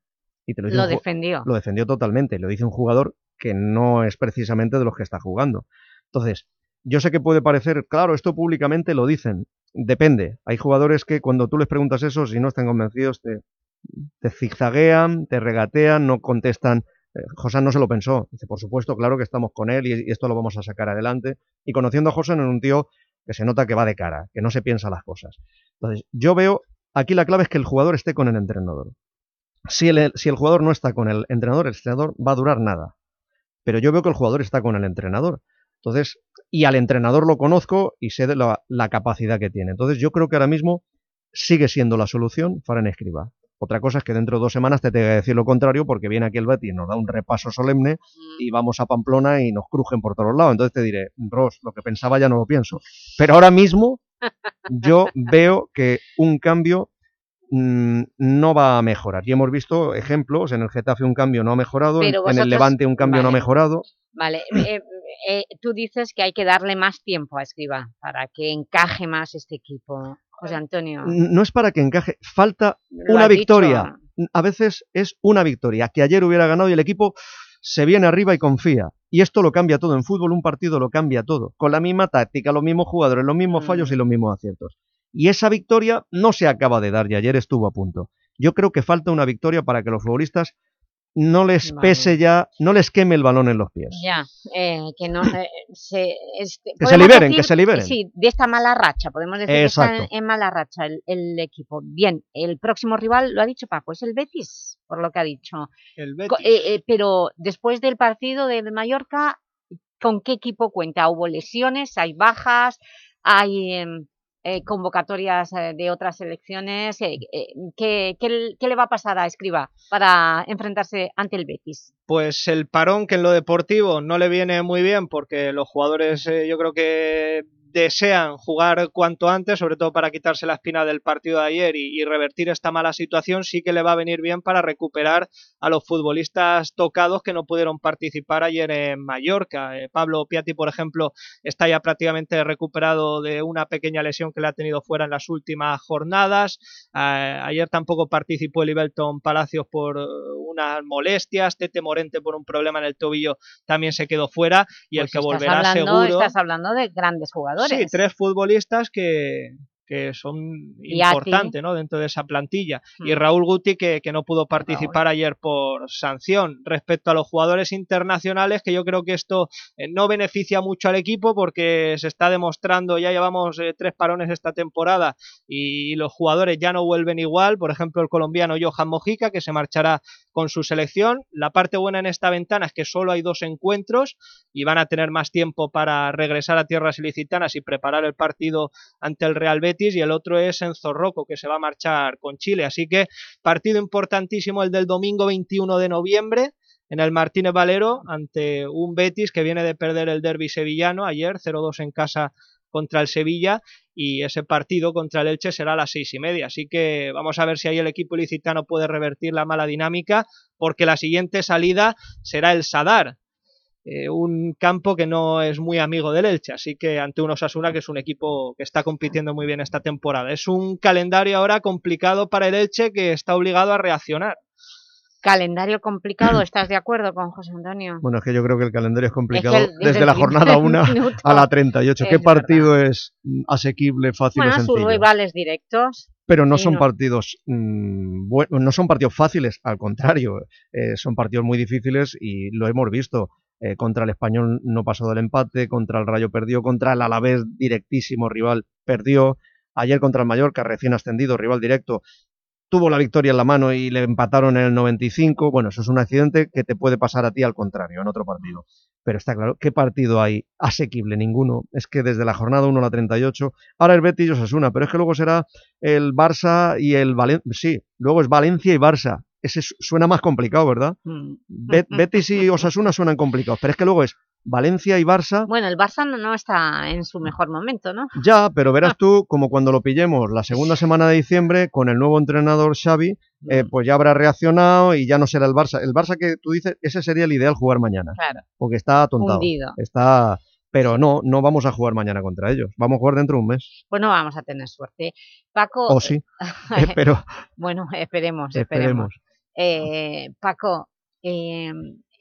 Y te Lo ju- defendió. Lo defendió totalmente. Lo dice un jugador que no es precisamente de los que está jugando. Entonces, yo sé que puede parecer, claro, esto públicamente lo dicen. Depende. Hay jugadores que cuando tú les preguntas eso, si no están convencidos, te, te zigzaguean, te regatean, no contestan. Eh, José no se lo pensó. Dice, por supuesto, claro que estamos con él y, esto lo vamos a sacar adelante. Y conociendo a José en un tío que se nota que va de cara, que no se piensa las cosas. Entonces, yo veo, aquí la clave es que el jugador esté con el entrenador. Si el, jugador no está con el entrenador, el entrenador va a durar nada. Pero yo veo que el jugador está con el entrenador. Entonces, y al entrenador lo conozco y sé de la, la capacidad que tiene. Entonces, yo creo que ahora mismo sigue siendo la solución Fran Escriba. Otra cosa es que dentro de dos semanas te tenga que decir lo contrario porque viene aquí el Betis, nos da un repaso solemne y vamos a Pamplona y nos crujen por todos lados. Entonces te diré, Ross, lo que pensaba ya no lo pienso. Pero ahora mismo yo veo que un cambio mm, no va a mejorar. Y hemos visto ejemplos, en el Getafe un cambio no ha mejorado, en, el Levante un cambio no ha mejorado. Vale, eh, eh, tú dices que hay que darle más tiempo a Escriba para que encaje más este equipo. José Antonio. No es para que encaje, falta Lo una victoria. A veces es una victoria, que ayer hubiera ganado y el equipo se viene arriba y confía. Y esto lo cambia todo. En fútbol un partido lo cambia todo. Con la misma táctica, los mismos jugadores, los mismos fallos y los mismos aciertos. Y esa victoria no se acaba de dar y ayer estuvo a punto. Yo creo que falta una victoria para que los futbolistas no les Vale. pese ya, no les queme el balón en los pies. Ya, eh, que no eh, se, este, Que se liberen, decir- que se liberen. Sí, de esta mala racha, podemos decir que está en, mala racha el, el equipo. Bien, el próximo rival, lo ha dicho Paco, es el Betis, por lo que ha dicho. El Co- Betis. eh, eh, pero después del partido del Mallorca, ¿con qué equipo cuenta? ¿Hubo lesiones? ¿Hay bajas? ¿Hay em, eh, convocatorias eh, de otras selecciones? Eh, ¿qué, qué qué le va a pasar a Escriba para enfrentarse ante el Betis? Pues el parón que en lo deportivo no le viene muy bien porque los jugadores yo creo que desean jugar cuanto antes, sobre todo para quitarse la espina del partido de ayer y, y revertir esta mala situación, sí que le va a venir bien para recuperar a los futbolistas tocados que no pudieron participar ayer en Mallorca. Eh, Pablo Piatti, por ejemplo, está ya prácticamente recuperado de una pequeña lesión que le ha tenido fuera en las últimas jornadas. Eh, ayer tampoco participó el Ibelton Palacios por eh, unas molestias, Tete Morente por un problema en el tobillo también se quedó fuera y el Pues que estás volverá hablando, seguro... Estás hablando de grandes jugadores. Sí, tres futbolistas que, que son importantes ¿no? dentro de esa plantilla. Y Mm. Raúl Guti, que, que no pudo participar ayer por sanción. Respecto a los jugadores internacionales, que yo creo que esto eh, no beneficia mucho al equipo porque se está demostrando, ya llevamos eh, tres parones esta temporada y los jugadores ya no vuelven igual. Por ejemplo, el colombiano Johan Mojica, que se marchará con su selección. La parte buena en esta ventana es que solo hay dos encuentros y van a tener más tiempo para regresar a tierras ilicitanas y preparar el partido ante el Real Betis y el otro es en Zorroco que se va a marchar con Chile. Así que partido importantísimo el del domingo 21 de noviembre en el Martínez Valero ante un Betis que viene de perder el derby sevillano ayer 0-2 en casa contra el Sevilla y ese partido contra el Elche será a las seis y media. Así que vamos a ver si ahí el equipo ilicitano puede revertir la mala dinámica porque la siguiente salida será el Sadar, eh, un campo que no es muy amigo del Elche, así que ante un Osasuna que es un equipo que está compitiendo muy bien esta temporada. Es un calendario ahora complicado para el Elche que está obligado a reaccionar. Calendario complicado, ¿estás de acuerdo con José Antonio? Bueno, es que yo creo que el calendario es complicado desde, la jornada 1 a la 38. ¿Qué Es partido es mm, asequible, fácil Bueno, o sus sencillo? rivales directos. Pero no son no. partidos mm, bue- no son partidos fáciles, al contrario, eh, son partidos muy difíciles y lo hemos visto. Eh, contra el Español no pasó del empate, contra el Rayo perdió, contra el Alavés directísimo rival perdió, ayer contra el Mallorca recién ascendido, rival directo, tuvo la victoria en la mano y le empataron en el 95. Bueno, eso es un accidente que te puede pasar a ti al contrario, en otro partido. Pero está claro, ¿qué partido hay asequible? Ninguno. Es que desde la jornada 1 a la 38, ahora el Betis y Osasuna, pero es que luego será el Barça y el Valencia. Sí, luego es Valencia y Barça. Ese su- suena más complicado, ¿verdad? Mm. Bet- Betis y Osasuna suenan complicados, pero es que luego es Valencia y Barça. Bueno, el Barça no, no está en su mejor momento, ¿no? Ya, pero verás tú, como cuando lo pillemos la segunda semana de diciembre, con el nuevo entrenador Xavi, eh, Mm. pues ya habrá reaccionado y ya no será el Barça. El Barça que tú dices, ese sería el ideal jugar mañana. Claro. Porque está atontado. Hundido. Está... Pero no, no vamos a jugar mañana contra ellos. Vamos a jugar dentro de un mes. Pues no vamos a tener suerte. Paco... O sí. Eh, pero Bueno, esperemos, esperemos. esperemos. Eh, Paco, eh,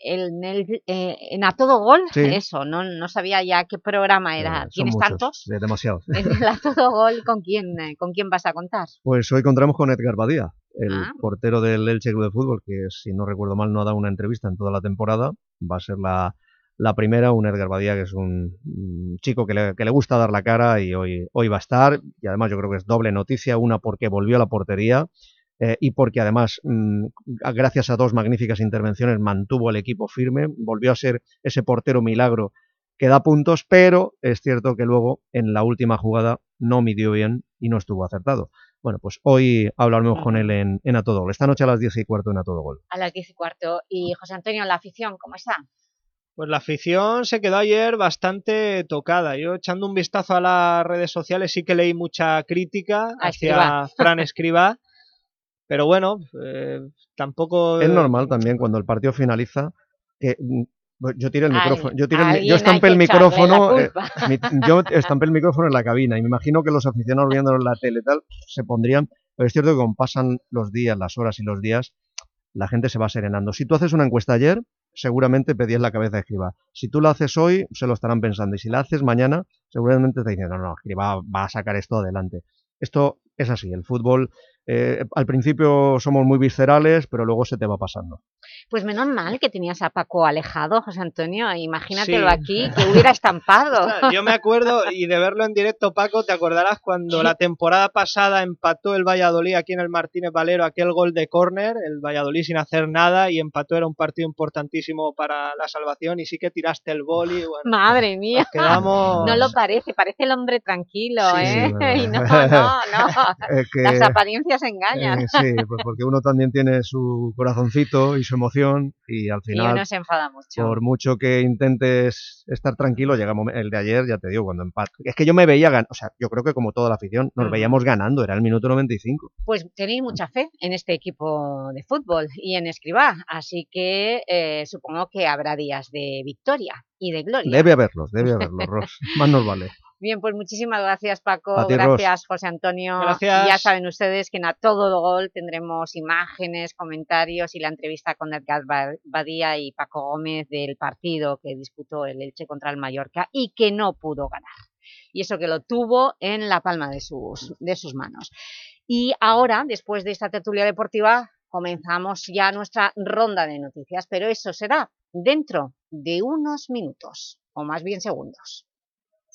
en, el- eh, en A Todo Gol, Sí. eso, no, no sabía ya qué programa era. Eh, ¿Tienes muchos, tantos? demasiados. En el A Todo Gol, ¿con quién, eh, ¿con quién vas a contar? Pues hoy encontramos con Edgar Badía, el Ah. portero del Elche Club de Fútbol, que si no recuerdo mal no ha dado una entrevista en toda la temporada. Va a ser la, la primera, un Edgar Badía que es un, un chico que le, que le gusta dar la cara y hoy, hoy va a estar. Y además yo creo que es doble noticia, una porque volvió a la portería eh, y porque además, mm, gracias a dos magníficas intervenciones, mantuvo el equipo firme, volvió a ser ese portero milagro que da puntos, pero es cierto que luego en la última jugada no midió bien y no estuvo acertado. Bueno, pues hoy hablaremos con él en, en A Todo Gol. Esta noche a las 10 y cuarto en A Todo Gol. A las 10 y cuarto. Y José Antonio, la afición, ¿cómo está? Pues la afición se quedó ayer bastante tocada. Yo echando un vistazo a las redes sociales sí que leí mucha crítica A hacia Escribá. Fran Escribá, pero bueno, eh, tampoco... Es normal también cuando el partido finaliza que mm, yo tiré el Al- micrófono, yo, tiré el yo estampé el micrófono, eh, mi- yo estampé el micrófono en la cabina y me imagino que los aficionados viendo en la tele y tal se pondrían, pero es cierto que como pasan los días, las horas y los días, la gente se va serenando. Si tú haces una encuesta ayer, seguramente pedías la cabeza de Escriba. Si tú la haces hoy, se lo estarán pensando. Y si la haces mañana, seguramente te dicen, no, no, Escriba va a sacar esto adelante. Esto es así, el fútbol, eh, al principio somos muy viscerales, pero luego se te va pasando. Pues menos mal que tenías a Paco alejado, José Antonio. Imagínatelo Sí. aquí, que hubiera estampado. Yo me acuerdo, y de verlo en directo, Paco, te acordarás cuando la temporada pasada empató el Valladolid aquí en el Martínez Valero, aquel gol de córner, el Valladolid sin hacer nada, y empató, era un partido importantísimo para la salvación, y sí que tiraste el boli, bueno, Madre mía. quedamos... No lo parece, parece el hombre tranquilo, Sí, ¿eh? bueno. Y no, no, no. Es que- Las apariencias engañan. Eh, sí, pues porque uno también tiene su corazoncito y su emoción y al y final, uno se enfada mucho. por mucho que intentes estar tranquilo, llega el de ayer, ya te digo, cuando empate. Es que yo me veía ganando, o sea, yo creo que como toda la afición, nos Mm. veíamos ganando, era el minuto 95. Pues tenéis mucha fe en este equipo de fútbol y en Escribá, así que eh, supongo que habrá días de victoria y de gloria. Debe haberlos, debe haberlos, Ros. Más nos vale. Bien, pues muchísimas gracias Paco, Ros. gracias José Antonio. Gracias. Ya saben ustedes que en A Todo Gol tendremos imágenes, comentarios y la entrevista con Edgar Ba- Badía y Paco Gómez del partido que disputó el Elche contra el Mallorca y que no pudo ganar. Y eso que lo tuvo en la palma de sus, de sus manos. Y ahora, después de esta tertulia deportiva, comenzamos ya nuestra ronda de noticias, pero eso será dentro de unos minutos, o más bien segundos.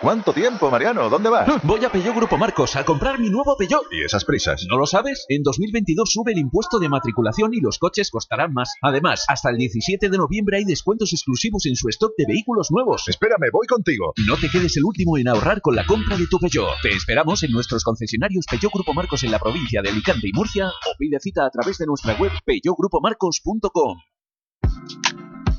¿Cuánto tiempo, Mariano? ¿Dónde vas? Voy a Peugeot Grupo Marcos a comprar mi nuevo Peugeot. ¿Y esas prisas? ¿No lo sabes? En 2022 sube el impuesto de matriculación y los coches costarán más. Además, hasta el 17 de noviembre hay descuentos exclusivos en su stock de vehículos nuevos. Espérame, voy contigo. No te quedes el último en ahorrar con la compra de tu Peugeot. Te esperamos en nuestros concesionarios Peugeot Grupo Marcos en la provincia de Alicante y Murcia o pide cita a través de nuestra web peugeotgrupomarcos.com.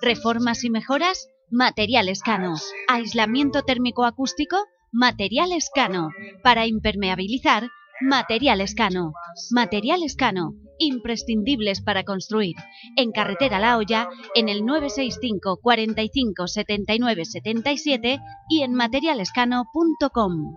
Reformas y mejoras, Materiales Cano. Aislamiento térmico acústico, Materiales Cano. Para impermeabilizar, Materiales Cano. Materiales Cano, imprescindibles para construir. En Carretera La Hoya, en el 965 45 79 77 y en materialescano.com.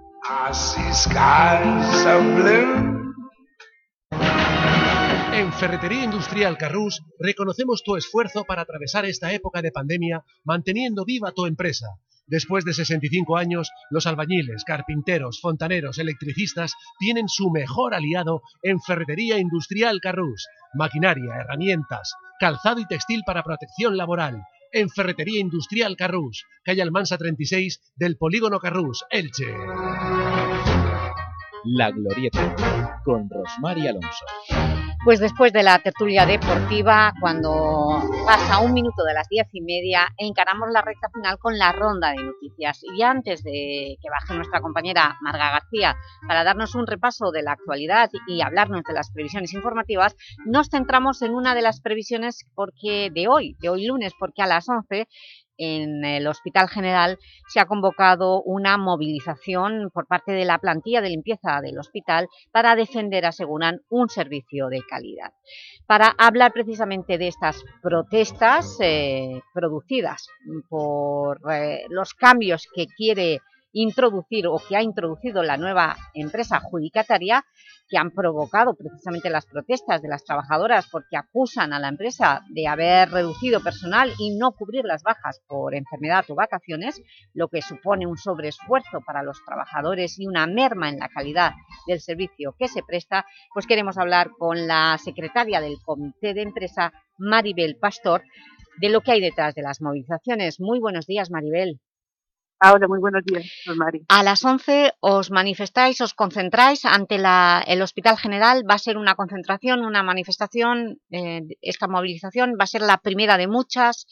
En Ferretería Industrial Carrús reconocemos tu esfuerzo para atravesar esta época de pandemia manteniendo viva tu empresa. Después de 65 años, los albañiles, carpinteros, fontaneros, electricistas tienen su mejor aliado en Ferretería Industrial Carrús. Maquinaria, herramientas, calzado y textil para protección laboral. En Ferretería Industrial Carrús, calle Almansa 36 del Polígono Carrús, Elche. La Glorieta, con Rosmar y Alonso. Pues después de la tertulia deportiva, cuando pasa un minuto de las diez y media, encaramos la recta final con la ronda de noticias. Y antes de que baje nuestra compañera Marga García para darnos un repaso de la actualidad y hablarnos de las previsiones informativas, nos centramos en una de las previsiones porque de hoy, de hoy lunes, porque a las 11 en el Hospital General se ha convocado una movilización por parte de la plantilla de limpieza del hospital para defender, aseguran, un servicio de calidad. Para hablar precisamente de estas protestas eh, producidas por eh, los cambios que quiere introducir o que ha introducido la nueva empresa adjudicataria que han provocado precisamente las protestas de las trabajadoras porque acusan a la empresa de haber reducido personal y no cubrir las bajas por enfermedad o vacaciones, lo que supone un sobreesfuerzo para los trabajadores y una merma en la calidad del servicio que se presta, pues queremos hablar con la secretaria del Comité de Empresa, Maribel Pastor, de lo que hay detrás de las movilizaciones. Muy buenos días, Maribel. Ahora, muy buenos días, Mari. A las 11 os manifestáis, os concentráis ante la, el Hospital General. ¿Va a ser una concentración, una manifestación? Eh, ¿Esta movilización va a ser la primera de muchas?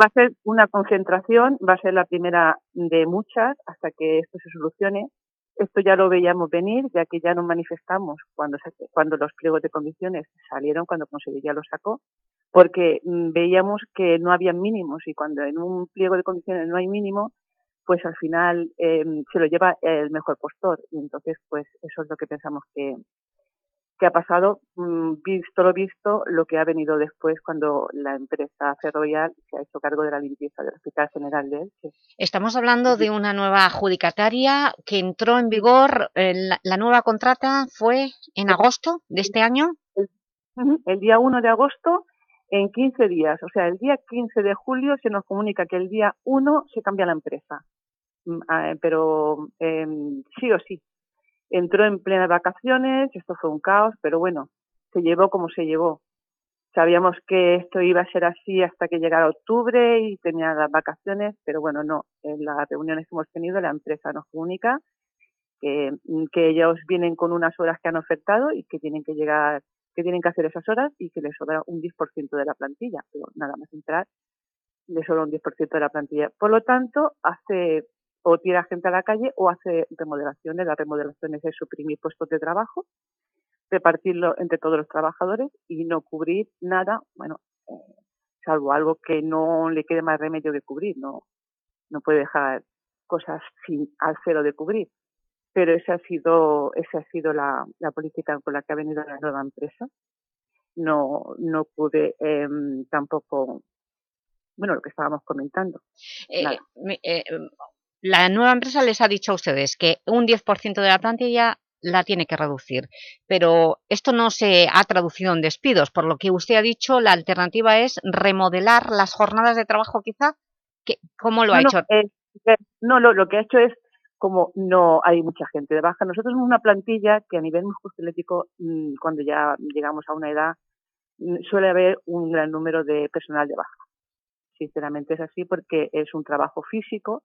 Va a ser una concentración, va a ser la primera de muchas hasta que esto se solucione. Esto ya lo veíamos venir, ya que ya nos manifestamos cuando, se, cuando los pliegos de condiciones salieron, cuando Consejería los sacó, porque mm, veíamos que no había mínimos y cuando en un pliego de condiciones no hay mínimo, pues al final eh, se lo lleva el mejor postor y entonces pues eso es lo que pensamos que, que ha pasado, mm, visto lo visto, lo que ha venido después cuando la empresa ferrovial se ha hecho cargo de la limpieza del Hospital General de Elche. Estamos hablando de una nueva adjudicataria que entró en vigor, eh, la, la, nueva contrata fue en agosto de este año. El, el día 1 de agosto en 15 días. O sea, el día 15 de julio se nos comunica que el día 1 se cambia la empresa. mm, ah, pero em, sí o sí. Entró en plenas vacaciones, esto fue un caos, pero bueno, se llevó como se llevó. Sabíamos que esto iba a ser así hasta que llegara octubre y tenía las vacaciones, pero bueno, no. En las reuniones que hemos tenido, la empresa nos comunica que, que ellos vienen con unas horas que han ofertado y que tienen que llegar, que tienen que hacer esas horas y que les sobra un 10% de la plantilla, pero nada más entrar les sobra un 10% de la plantilla. Por lo tanto, hace o tira gente a la calle o hace remodelaciones. Las remodelaciones es suprimir puestos de trabajo repartirlo entre todos los trabajadores y no cubrir nada, bueno, eh, salvo algo que no le quede más remedio que cubrir, no, no puede dejar cosas sin, al cero de cubrir. Pero esa ha sido, esa ha sido la, la política con la que ha venido la nueva empresa. No, no pude em, tampoco, bueno, lo que estábamos comentando. Eh, eh, la nueva empresa les ha dicho a ustedes que un 10% de la plantilla la tiene que reducir. Pero esto no se ha traducido en despidos, por lo que usted ha dicho, la alternativa es remodelar las jornadas de trabajo quizá. ¿Cómo lo ha hecho? no, lo, que ha hecho es, como no hay mucha gente de baja, nosotros somos una plantilla que a nivel musculoesquelético, mm, cuando ya llegamos a una edad, mm, suele haber un gran número de personal de baja. Sinceramente es así porque es un trabajo físico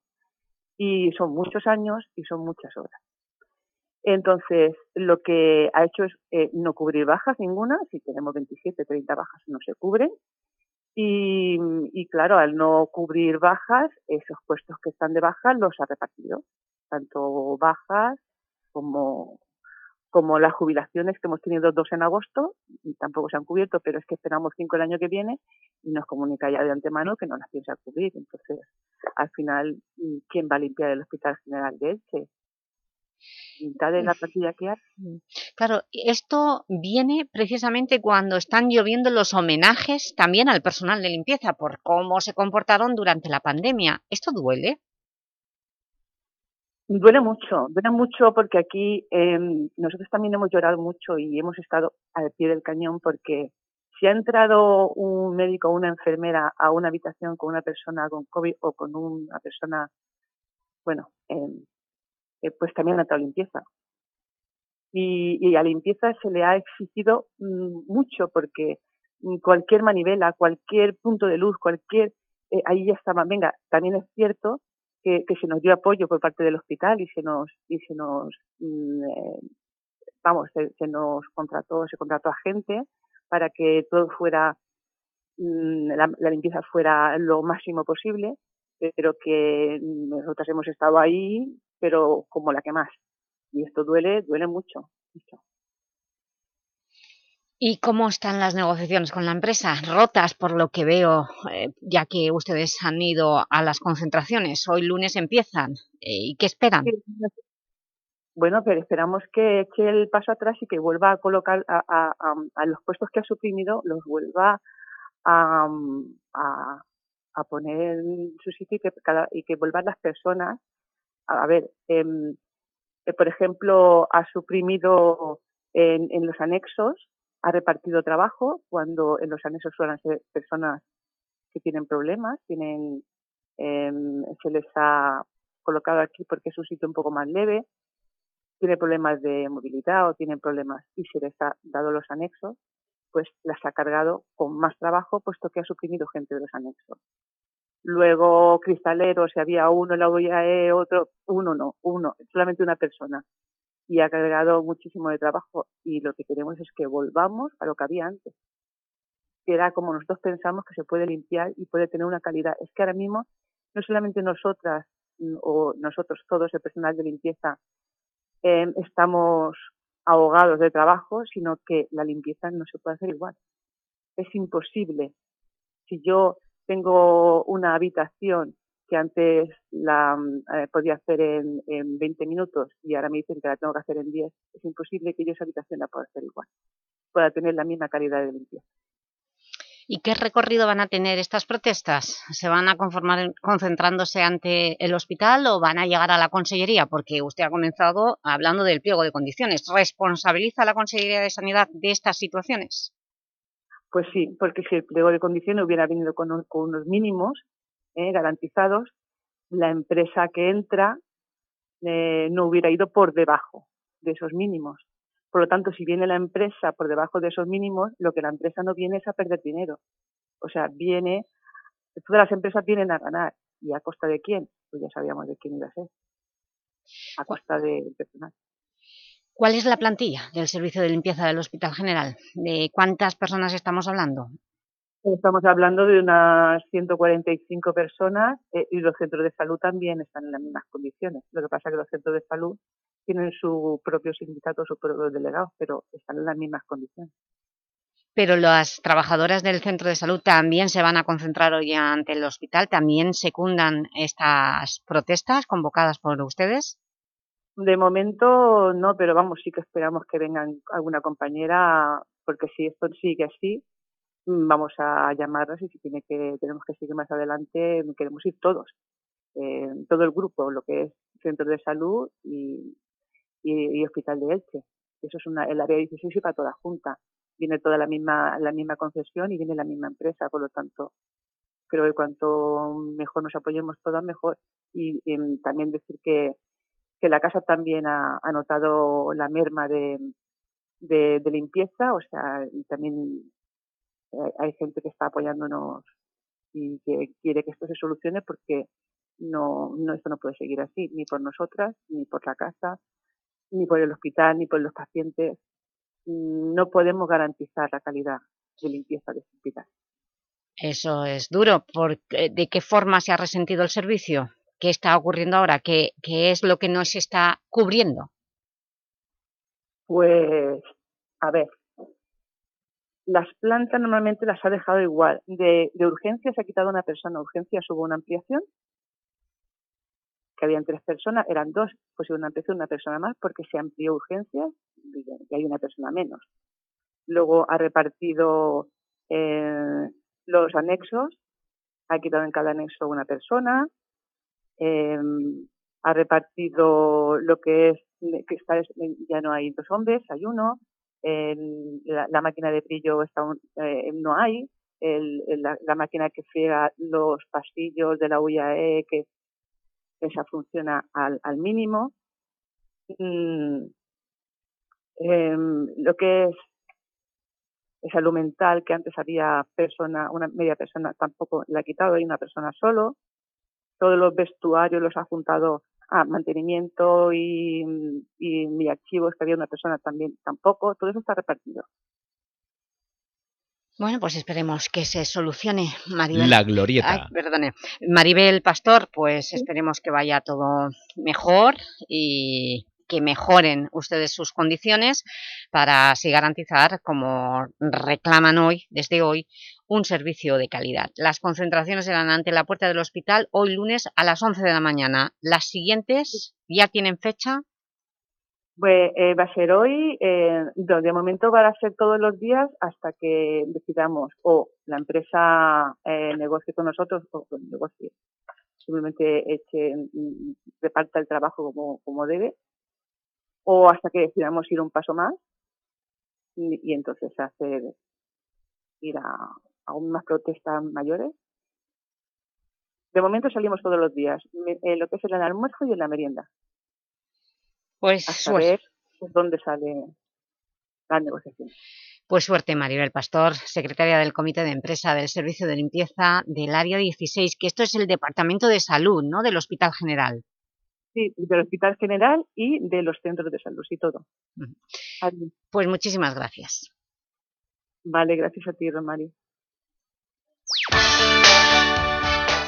y son muchos años y son muchas horas. Entonces, lo que ha hecho es eh, no cubrir bajas ninguna, si tenemos 27, 30 bajas no se cubren. Y, y, claro, al no cubrir bajas, esos puestos que están de baja los ha repartido, tanto bajas como, como las jubilaciones que hemos tenido dos en agosto, y tampoco se han cubierto, pero es que esperamos cinco el año que viene y nos comunica ya de antemano que no las piensa cubrir. Entonces, al final, ¿quién va a limpiar el Hospital General de Elche? de la plantilla que hay. Mm. Claro, esto viene precisamente cuando están lloviendo los homenajes también al personal de limpieza por cómo se comportaron durante la pandemia. ¿Esto duele? Duele mucho, duele mucho porque aquí eh, nosotros también hemos llorado mucho y hemos estado al pie del cañón porque si ha entrado un médico o una enfermera a una habitación con una persona con COVID o con una persona, bueno, eh, eh, pues también a la limpieza. Y, y, a limpieza se le ha exigido mm, mucho porque mm, cualquier manivela, cualquier punto de luz, cualquier, eh, ahí ya estaba. Venga, también es cierto que, se nos dio apoyo por parte del hospital y se nos, y se nos, mm, eh, vamos, se, nos contrató, se contrató a gente para que todo fuera, la, la limpieza fuera lo máximo posible, pero que nosotros hemos estado ahí pero como la que más. Y esto duele, duele mucho. ¿Y cómo están las negociaciones con la empresa? Rotas, por lo que veo, eh, ya que ustedes han ido a las concentraciones. Hoy lunes empiezan. Eh, ¿Y qué esperan? Bueno, pero esperamos que eche el paso atrás y que vuelva a colocar a, los puestos que ha suprimido, los vuelva a, poner en su sitio y que, y que vuelvan las personas a ver, em, eh, por ejemplo, ha suprimido en, en, los anexos, ha repartido trabajo cuando en los anexos suelen ser personas que tienen problemas, tienen, eh, se les ha colocado aquí porque es un sitio un poco más leve, tiene problemas de movilidad o tienen problemas y se les ha dado los anexos, pues las ha cargado con más trabajo puesto que ha suprimido gente de los anexos. Luego cristalero, si había uno la OIAE, otro, uno no, uno, solamente una persona. Y ha cargado muchísimo de trabajo y lo que queremos es que volvamos a lo que había antes. Que era como nosotros pensamos que se puede limpiar y puede tener una calidad. Es que ahora mismo no solamente nosotras mm, o nosotros todos, el personal de limpieza, eh, estamos ahogados de trabajo, sino que la limpieza no se puede hacer igual. Es imposible. Si yo tengo una habitación que antes la eh, podía hacer en, en 20 minutos y ahora me dicen que la tengo que hacer en 10, es imposible que yo esa habitación la pueda hacer igual, pueda tener la misma calidad de limpieza. ¿Y qué recorrido van a tener estas protestas? ¿Se van a conformar concentrándose ante el hospital o van a llegar a la Consellería? Porque usted ha comenzado hablando del pliego de condiciones. ¿Responsabiliza la Consellería de Sanidad de estas situaciones? Pues sí, porque si el pliego de condiciones hubiera venido con, unos mínimos eh, garantizados, la empresa que entra eh, no hubiera ido por debajo de esos mínimos. Por lo tanto, si viene la empresa por debajo de esos mínimos, lo que la empresa no viene es a perder dinero. O sea, viene, todas las empresas vienen a ganar. ¿Y a costa de quién? Pues ya sabíamos de quién iba a ser. A costa del personal. ¿Cuál es la plantilla del servicio de limpieza del Hospital General? ¿De cuántas personas estamos hablando? Estamos hablando de unas 145 personas eh, y los centros de salud también están en las mismas condiciones. Lo que pasa es que los centros de salud tienen su propio sindicato, su propio delegado, pero están en las mismas condiciones. Pero las trabajadoras del centro de salud también se van a concentrar hoy ante el hospital, ¿también secundan estas protestas convocadas por ustedes? De momento no, pero vamos, sí que esperamos que vengan alguna compañera, porque si esto sigue así, vamos a llamarlas y si tiene que tenemos que seguir más adelante, queremos ir todos, eh, todo el grupo, lo que es centro de salud y, y, Hospital de Elche. Eso es una, el área 16 y para toda junta. Viene toda la misma, la misma concesión y viene la misma empresa, por lo tanto, creo que cuanto mejor nos apoyemos todas, mejor. Y, también decir que, que la casa también ha, notado la merma de, de, limpieza, o sea, y también hay gente que está apoyándonos y que quiere que esto se solucione porque no, no esto no puede seguir así, ni por nosotras, ni por la casa, ni por el hospital, ni por los pacientes. No podemos garantizar la calidad de limpieza de este hospital. Eso es duro. porque ¿De qué forma se ha resentido el servicio? ¿Qué está ocurriendo ahora? ¿Qué, qué es lo que no se está cubriendo? Pues, a ver, las plantas normalmente las ha dejado igual. De, de urgencia se ha quitado una persona, urgencias hubo una ampliación que habían tres personas, eran dos, pues una empezó una persona más porque se amplió urgencias y hay una persona menos. Luego ha repartido eh, los anexos, ha quitado en cada anexo una persona, em, ha repartido lo que es, que ya no hay dos hombres, hay uno, la, máquina de brillo está eh, no hay, la, máquina que friega los pasillos de la UIAE, que esa funciona al, mínimo. Mm, em, lo que es, salud mental, que antes había persona, una media persona, tampoco la ha quitado, hay una persona solo. Todos los vestuarios los ha juntado a mantenimiento y, y mi archivos, que había una persona también, tampoco. Todo eso está repartido. Bueno, pues esperemos que se solucione, Maribel. La glorieta. perdone. Maribel Pastor, pues esperemos que vaya todo mejor y que mejoren ustedes sus condiciones para así garantizar, como reclaman hoy, desde hoy, un servicio de calidad. Las concentraciones serán ante la puerta del hospital hoy lunes a las 11 de la mañana. ¿Las siguientes ya tienen fecha? Pues eh, va a ser hoy, eh, de momento va a ser todos los días hasta que decidamos o la empresa eh, negocie con nosotros o negocie, simplemente eche, mm, reparta el trabajo como, como debe, o hasta que decidamos ir un paso más y, entonces hacer, ir a aún más protestas mayores. De momento salimos todos los días, en lo que es el almuerzo y en la merienda. Pues suerte. dónde sale la negociación. Pues suerte, Maribel Pastor, secretaria del Comité de Empresa del Servicio de Limpieza del Área 16, que esto es el Departamento de Salud, ¿no?, del Hospital General. Sí, del Hospital General y de los centros de salud y todo. Pues muchísimas gracias. Vale, gracias a ti, Romari.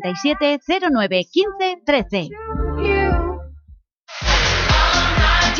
637 09 15 13.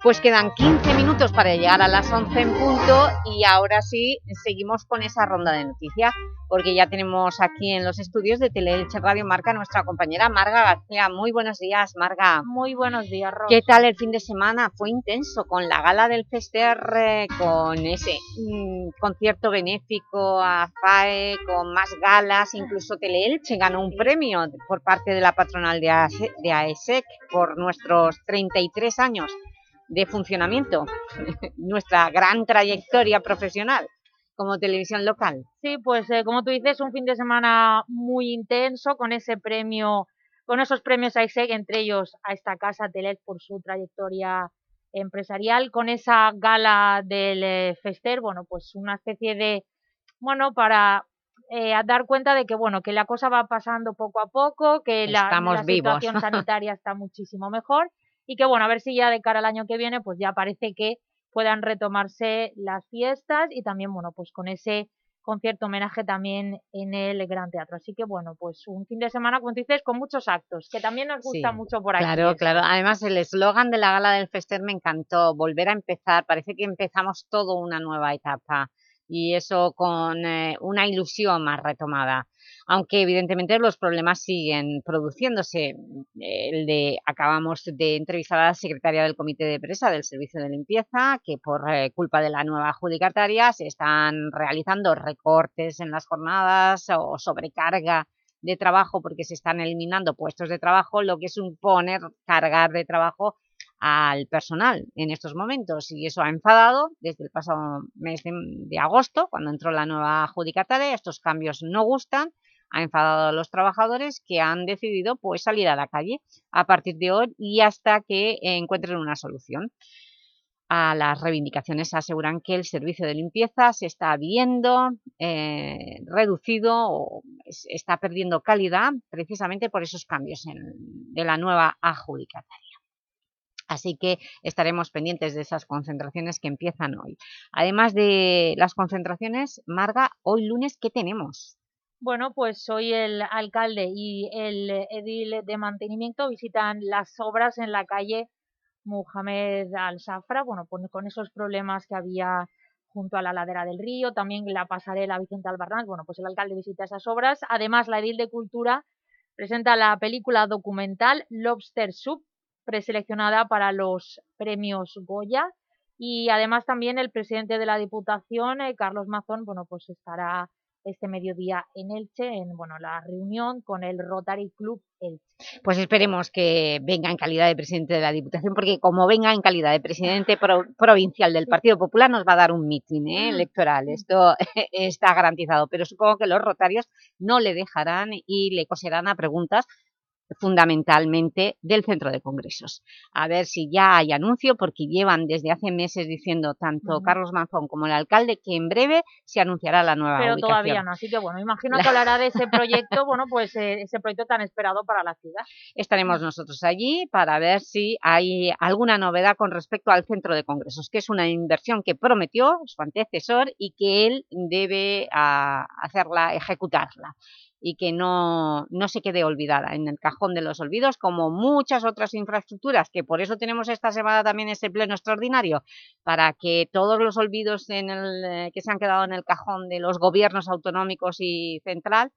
Pues quedan 15 minutos para llegar a las 11 en punto y ahora sí seguimos con esa ronda de noticias porque ya tenemos aquí en los estudios de Teleelche Radio Marca nuestra compañera Marga García. Muy buenos días, Marga. Muy buenos días, Ros. ¿Qué tal el fin de semana? Fue intenso con la gala del Fester, con ese mm, concierto benéfico a FAE, con más galas, incluso Teleelche ganó un premio por parte de la patronal de, ASE de AESEC por nuestros 33 años de funcionamiento, nuestra gran trayectoria profesional como televisión local. Sí, pues eh, como tú dices, un fin de semana muy intenso con ese premio, con esos premios AISEC, entre ellos a esta casa Telet por su trayectoria empresarial, con esa gala del eh, Fester, bueno, pues una especie de, bueno, para eh, dar cuenta de que, bueno, que la cosa va pasando poco a poco, que la, vivos. situación sanitaria está muchísimo mejor y que, bueno, a ver si ya de cara al año que viene, pues ya parece que puedan retomarse las fiestas y también, bueno, pues con ese concierto homenaje también en el Gran Teatro. Así que, bueno, pues un fin de semana, como dices, con muchos actos, que también nos gusta Sí, mucho por aquí. Claro, eso. claro. Además, el eslogan de la gala del Fester me encantó. Volver a empezar. Parece que empezamos todo una nueva etapa. Y eso con eh, una ilusión más retomada. Aunque evidentemente los problemas siguen produciéndose. El de, acabamos de entrevistar a la secretaria del Comité de Empresa del Servicio de Limpieza, que por eh, culpa de la nueva adjudicataria se están realizando recortes en las jornadas o sobrecarga de trabajo porque se están eliminando puestos de trabajo, lo que supone cargar de trabajo al personal en estos momentos y eso ha enfadado desde el pasado mes de, de agosto cuando entró la nueva adjudicataria, estos cambios no gustan, ha enfadado a los trabajadores que han decidido pues salir a la calle a partir de hoy y hasta que encuentren una solución. A las reivindicaciones aseguran que el servicio de limpieza se está viendo eh, reducido o es- está perdiendo calidad precisamente por esos cambios en- de la nueva adjudicataria. Así que estaremos pendientes de esas concentraciones que empiezan hoy. Además de las concentraciones, Marga, hoy lunes, ¿qué tenemos? Bueno, pues hoy el alcalde y el edil de mantenimiento visitan las obras en la calle Mohamed Al-Safra, bueno, con, con esos problemas que había junto a la ladera del río, también la pasarela Vicente Albarrán, bueno, pues el alcalde visita esas obras. Además, la edil de Cultura presenta la película documental Lobster Soup, preseleccionada para los premios Goya. Y además también el presidente de la Diputación, eh, Carlos Mazón, bueno, pues estará este mediodía en Elche, en bueno, la reunión con el Rotary Club Elche. Pues esperemos que venga en calidad de presidente de la Diputación, porque como venga en calidad de presidente pro- provincial del Partido Popular nos va a dar un mitin ¿eh? electoral. Esto está garantizado, pero supongo que los rotarios no le dejarán y le coserán a preguntas fundamentalmente del centro de congresos. A ver si ya hay anuncio, porque llevan desde hace meses diciendo tanto Carlos Manzón como el alcalde que en breve se anunciará la nueva Pero ubicación. todavía no, así que bueno, imagino que hablará de ese proyecto, bueno, pues eh, ese proyecto tan esperado para la ciudad. Estaremos nosotros allí para ver si hay alguna novedad con respecto al centro de congresos, que es una inversión que prometió su antecesor y que él debe ah, hacerla, ejecutarla y que no, no se quede olvidada en el cajón de los olvidos, como muchas otras infraestructuras, que por eso tenemos esta semana también ese pleno extraordinario, para que todos los olvidos en el, eh, que se han quedado en el cajón de los gobiernos autonómicos y central,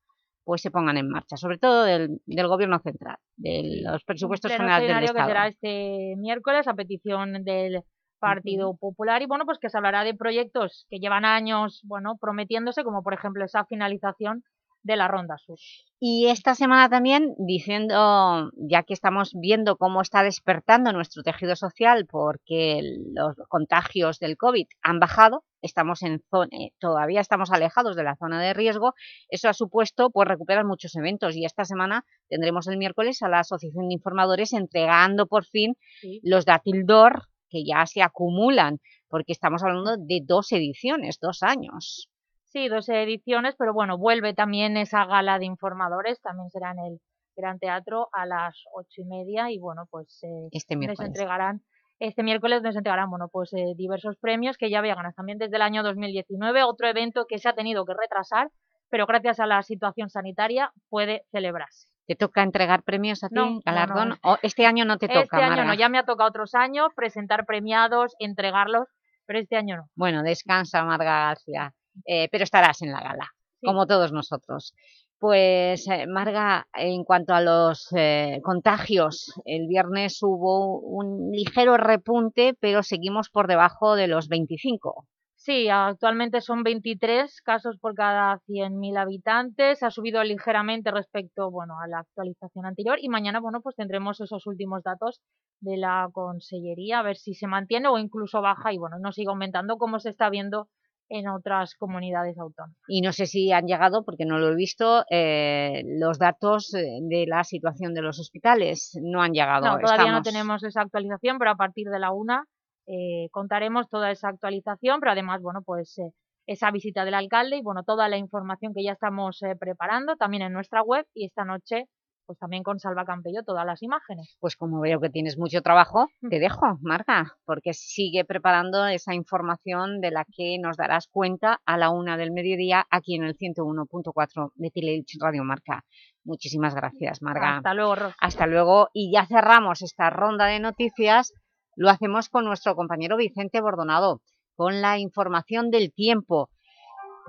pues se pongan en marcha, sobre todo del, del gobierno central, de los presupuestos generales del extraordinario que Estado. será este miércoles a petición del Partido Popular y bueno, pues que se hablará de proyectos que llevan años, bueno, prometiéndose, como por ejemplo esa finalización de la Ronda Sur. Y esta semana también diciendo, ya que estamos viendo cómo está despertando nuestro tejido social porque los contagios del COVID han bajado, estamos en zona, todavía estamos alejados de la zona de riesgo, eso ha supuesto pues, recuperar muchos eventos y esta semana tendremos el miércoles a la Asociación de Informadores entregando por fin los Datildor que ya se acumulan, porque estamos hablando de dos ediciones, dos años. Sí, dos ediciones, pero bueno, vuelve también esa gala de informadores, también será en el Gran Teatro a las ocho y media y bueno, pues eh, Este nos miércoles. entregarán, este miércoles nos entregarán, bueno, pues eh, diversos premios que ya había ganado también desde el año 2019, otro evento que se ha tenido que retrasar, pero gracias a la situación sanitaria puede celebrarse. ¿Te toca entregar premios a ti, No, no, no. galardón? ¿O este año no te toca, Este año no, ya me ha tocado otros años presentar premiados, entregarlos, pero este año no. Bueno, descansa, Marga García, eh, pero estarás en la gala, como todos nosotros. Pues, eh, Marga, en cuanto a los eh, contagios, el viernes hubo un ligero repunte, pero seguimos por debajo de los 25. Sí, actualmente son 23 casos por cada 100.000 habitantes, ha subido ligeramente respecto bueno, a la actualización anterior y mañana bueno, pues tendremos esos últimos datos de la Consellería, a ver si se mantiene o incluso baja y bueno, no sigue aumentando como se está viendo en otras comunidades autónomas. Y no sé si han llegado, porque no lo he visto, eh, los datos eh, de la situación de los hospitales. No han llegado. No, todavía no Estamos- tenemos esa actualización, pero a partir de la una eh, contaremos toda esa actualización, pero además, bueno, pues eh, esa visita del alcalde y, bueno, toda la información que ya estamos preparando también en nuestra web y esta noche, pues también con Salva Campello, todas las imágenes. Pues como veo que tienes mucho trabajo, te dejo, Marga, porque sigue preparando esa información de la que nos darás cuenta a la una del mediodía aquí en el 101.4 de Teleelch Radio Marca. Muchísimas gracias, Marga. Hasta luego, Ros. Hasta luego. Y ya cerramos esta ronda de noticias. Lo hacemos con nuestro compañero Vicente Bordonado, con la información del tiempo.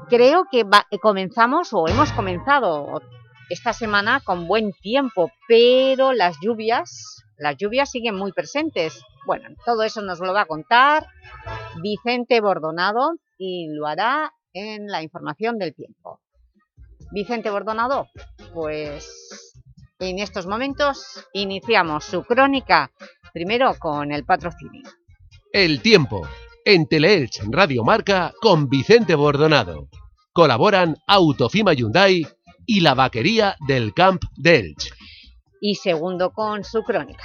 Creo que va- eh, comenzamos o hemos comenzado esta semana con buen tiempo, pero las lluvias, las lluvias siguen muy presentes. Bueno, todo eso nos lo va a contar Vicente Bordonado y lo hará en la información del tiempo. Vicente Bordonado, pues en estos momentos iniciamos su crónica, primero con el patrocinio. El tiempo, en Teleelch Radio Marca con Vicente Bordonado. Colaboran Autofima Hyundai y la vaquería del Camp de Elch. Y segundo con su crónica.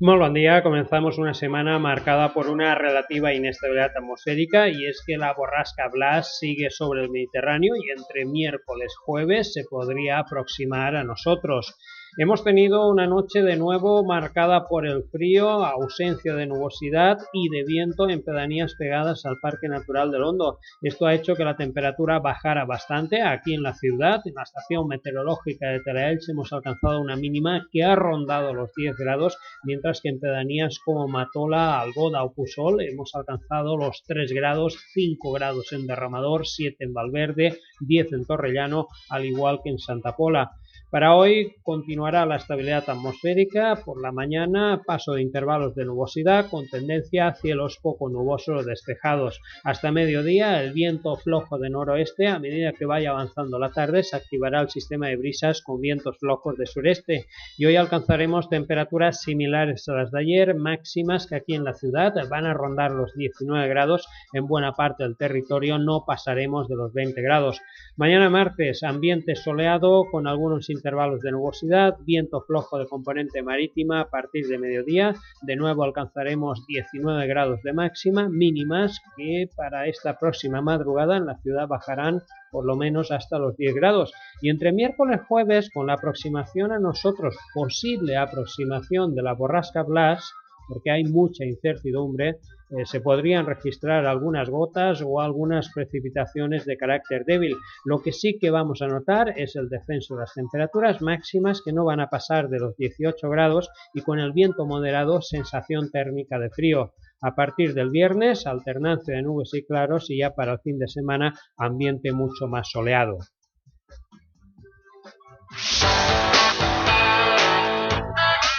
Muy buen día, comenzamos una semana marcada por una relativa inestabilidad atmosférica y es que la borrasca Blas sigue sobre el Mediterráneo y entre miércoles jueves se podría aproximar a nosotros. Hemos tenido una noche de nuevo marcada por el frío, ausencia de nubosidad y de viento en pedanías pegadas al Parque Natural del Hondo. Esto ha hecho que la temperatura bajara bastante aquí en la ciudad. En la estación meteorológica de Telaelch hemos alcanzado una mínima que ha rondado los 10 grados, mientras que en pedanías como Matola, Algoda o Pusol hemos alcanzado los 3 grados, 5 grados en Derramador, 7 en Valverde, 10 en Torrellano, al igual que en Santa Pola. Para hoy continuará la estabilidad atmosférica, por la mañana paso de intervalos de nubosidad con tendencia a cielos poco nubosos despejados. Hasta mediodía el viento flojo de noroeste, a medida que vaya avanzando la tarde se activará el sistema de brisas con vientos flojos de sureste y hoy alcanzaremos temperaturas similares a las de ayer, máximas que aquí en la ciudad van a rondar los 19 grados, en buena parte del territorio no pasaremos de los 20 grados. Mañana martes ambiente soleado con algunos intervalos de nubosidad, viento flojo de componente marítima a partir de mediodía. De nuevo alcanzaremos 19 grados de máxima, mínimas que para esta próxima madrugada en la ciudad bajarán por lo menos hasta los 10 grados. Y entre miércoles y jueves, con la aproximación a nosotros, posible aproximación de la borrasca Blas, porque hay mucha incertidumbre, eh, se podrían registrar algunas gotas o algunas precipitaciones de carácter débil. Lo que sí que vamos a notar es el descenso de las temperaturas máximas que no van a pasar de los 18 grados y con el viento moderado sensación térmica de frío. A partir del viernes, alternancia de nubes y claros y ya para el fin de semana, ambiente mucho más soleado.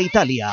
Italia.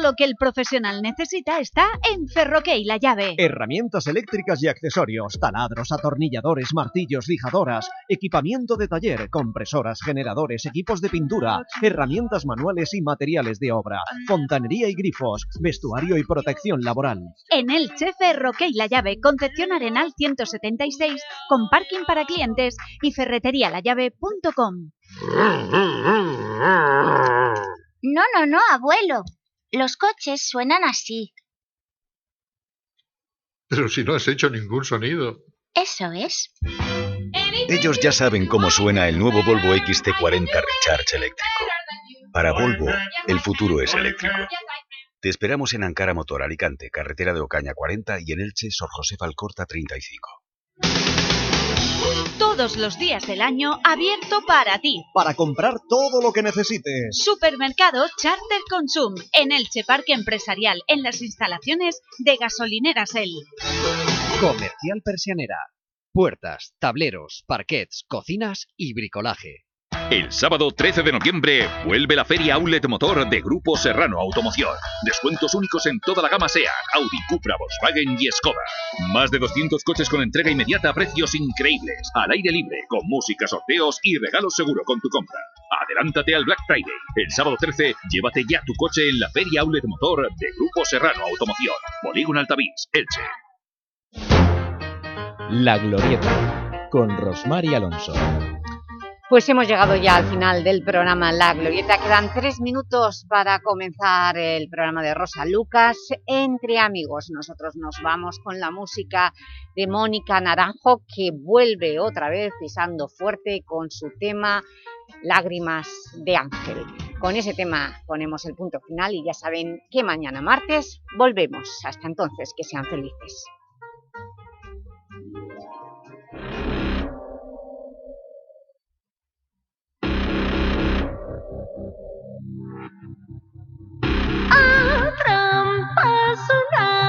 Todo lo que el profesional necesita está en Ferroquey La Llave. Herramientas eléctricas y accesorios, taladros, atornilladores, martillos, lijadoras, equipamiento de taller, compresoras, generadores, equipos de pintura, herramientas manuales y materiales de obra, fontanería y grifos, vestuario y protección laboral. En Elche, Ferroquey La Llave, Concepción Arenal 176, con parking para clientes y ferreterialallave.com. No, no, no, abuelo. Los coches suenan así. Pero si no has hecho ningún sonido. Eso es. Ellos ya saben cómo suena el nuevo Volvo XC40 Recharge eléctrico. Para Volvo, el futuro es eléctrico. Te esperamos en Ankara Motor Alicante, carretera de Ocaña 40 y en Elche, Sor José Alcorta 35. Todos los días del año abierto para ti. Para comprar todo lo que necesites. Supermercado Charter Consum en Elche Parque Empresarial en las instalaciones de Gasolineras El. Comercial Persianera. Puertas, tableros, parquets, cocinas y bricolaje. El sábado 13 de noviembre vuelve la Feria Outlet Motor de Grupo Serrano Automoción. Descuentos únicos en toda la gama SEAT, Audi, Cupra, Volkswagen y Skoda. Más de 200 coches con entrega inmediata a precios increíbles, al aire libre, con música, sorteos y regalos seguro con tu compra. Adelántate al Black Friday. El sábado 13, llévate ya tu coche en la Feria Outlet Motor de Grupo Serrano Automoción. Polígono Altavís, Elche. La Glorieta, con Rosmar y Alonso. Pues hemos llegado ya al final del programa La Glorieta. Quedan tres minutos para comenzar el programa de Rosa Lucas. Entre amigos, nosotros nos vamos con la música de Mónica Naranjo, que vuelve otra vez pisando fuerte con su tema Lágrimas de Ángel. Con ese tema ponemos el punto final y ya saben que mañana martes volvemos. Hasta entonces, que sean felices. A trampa não.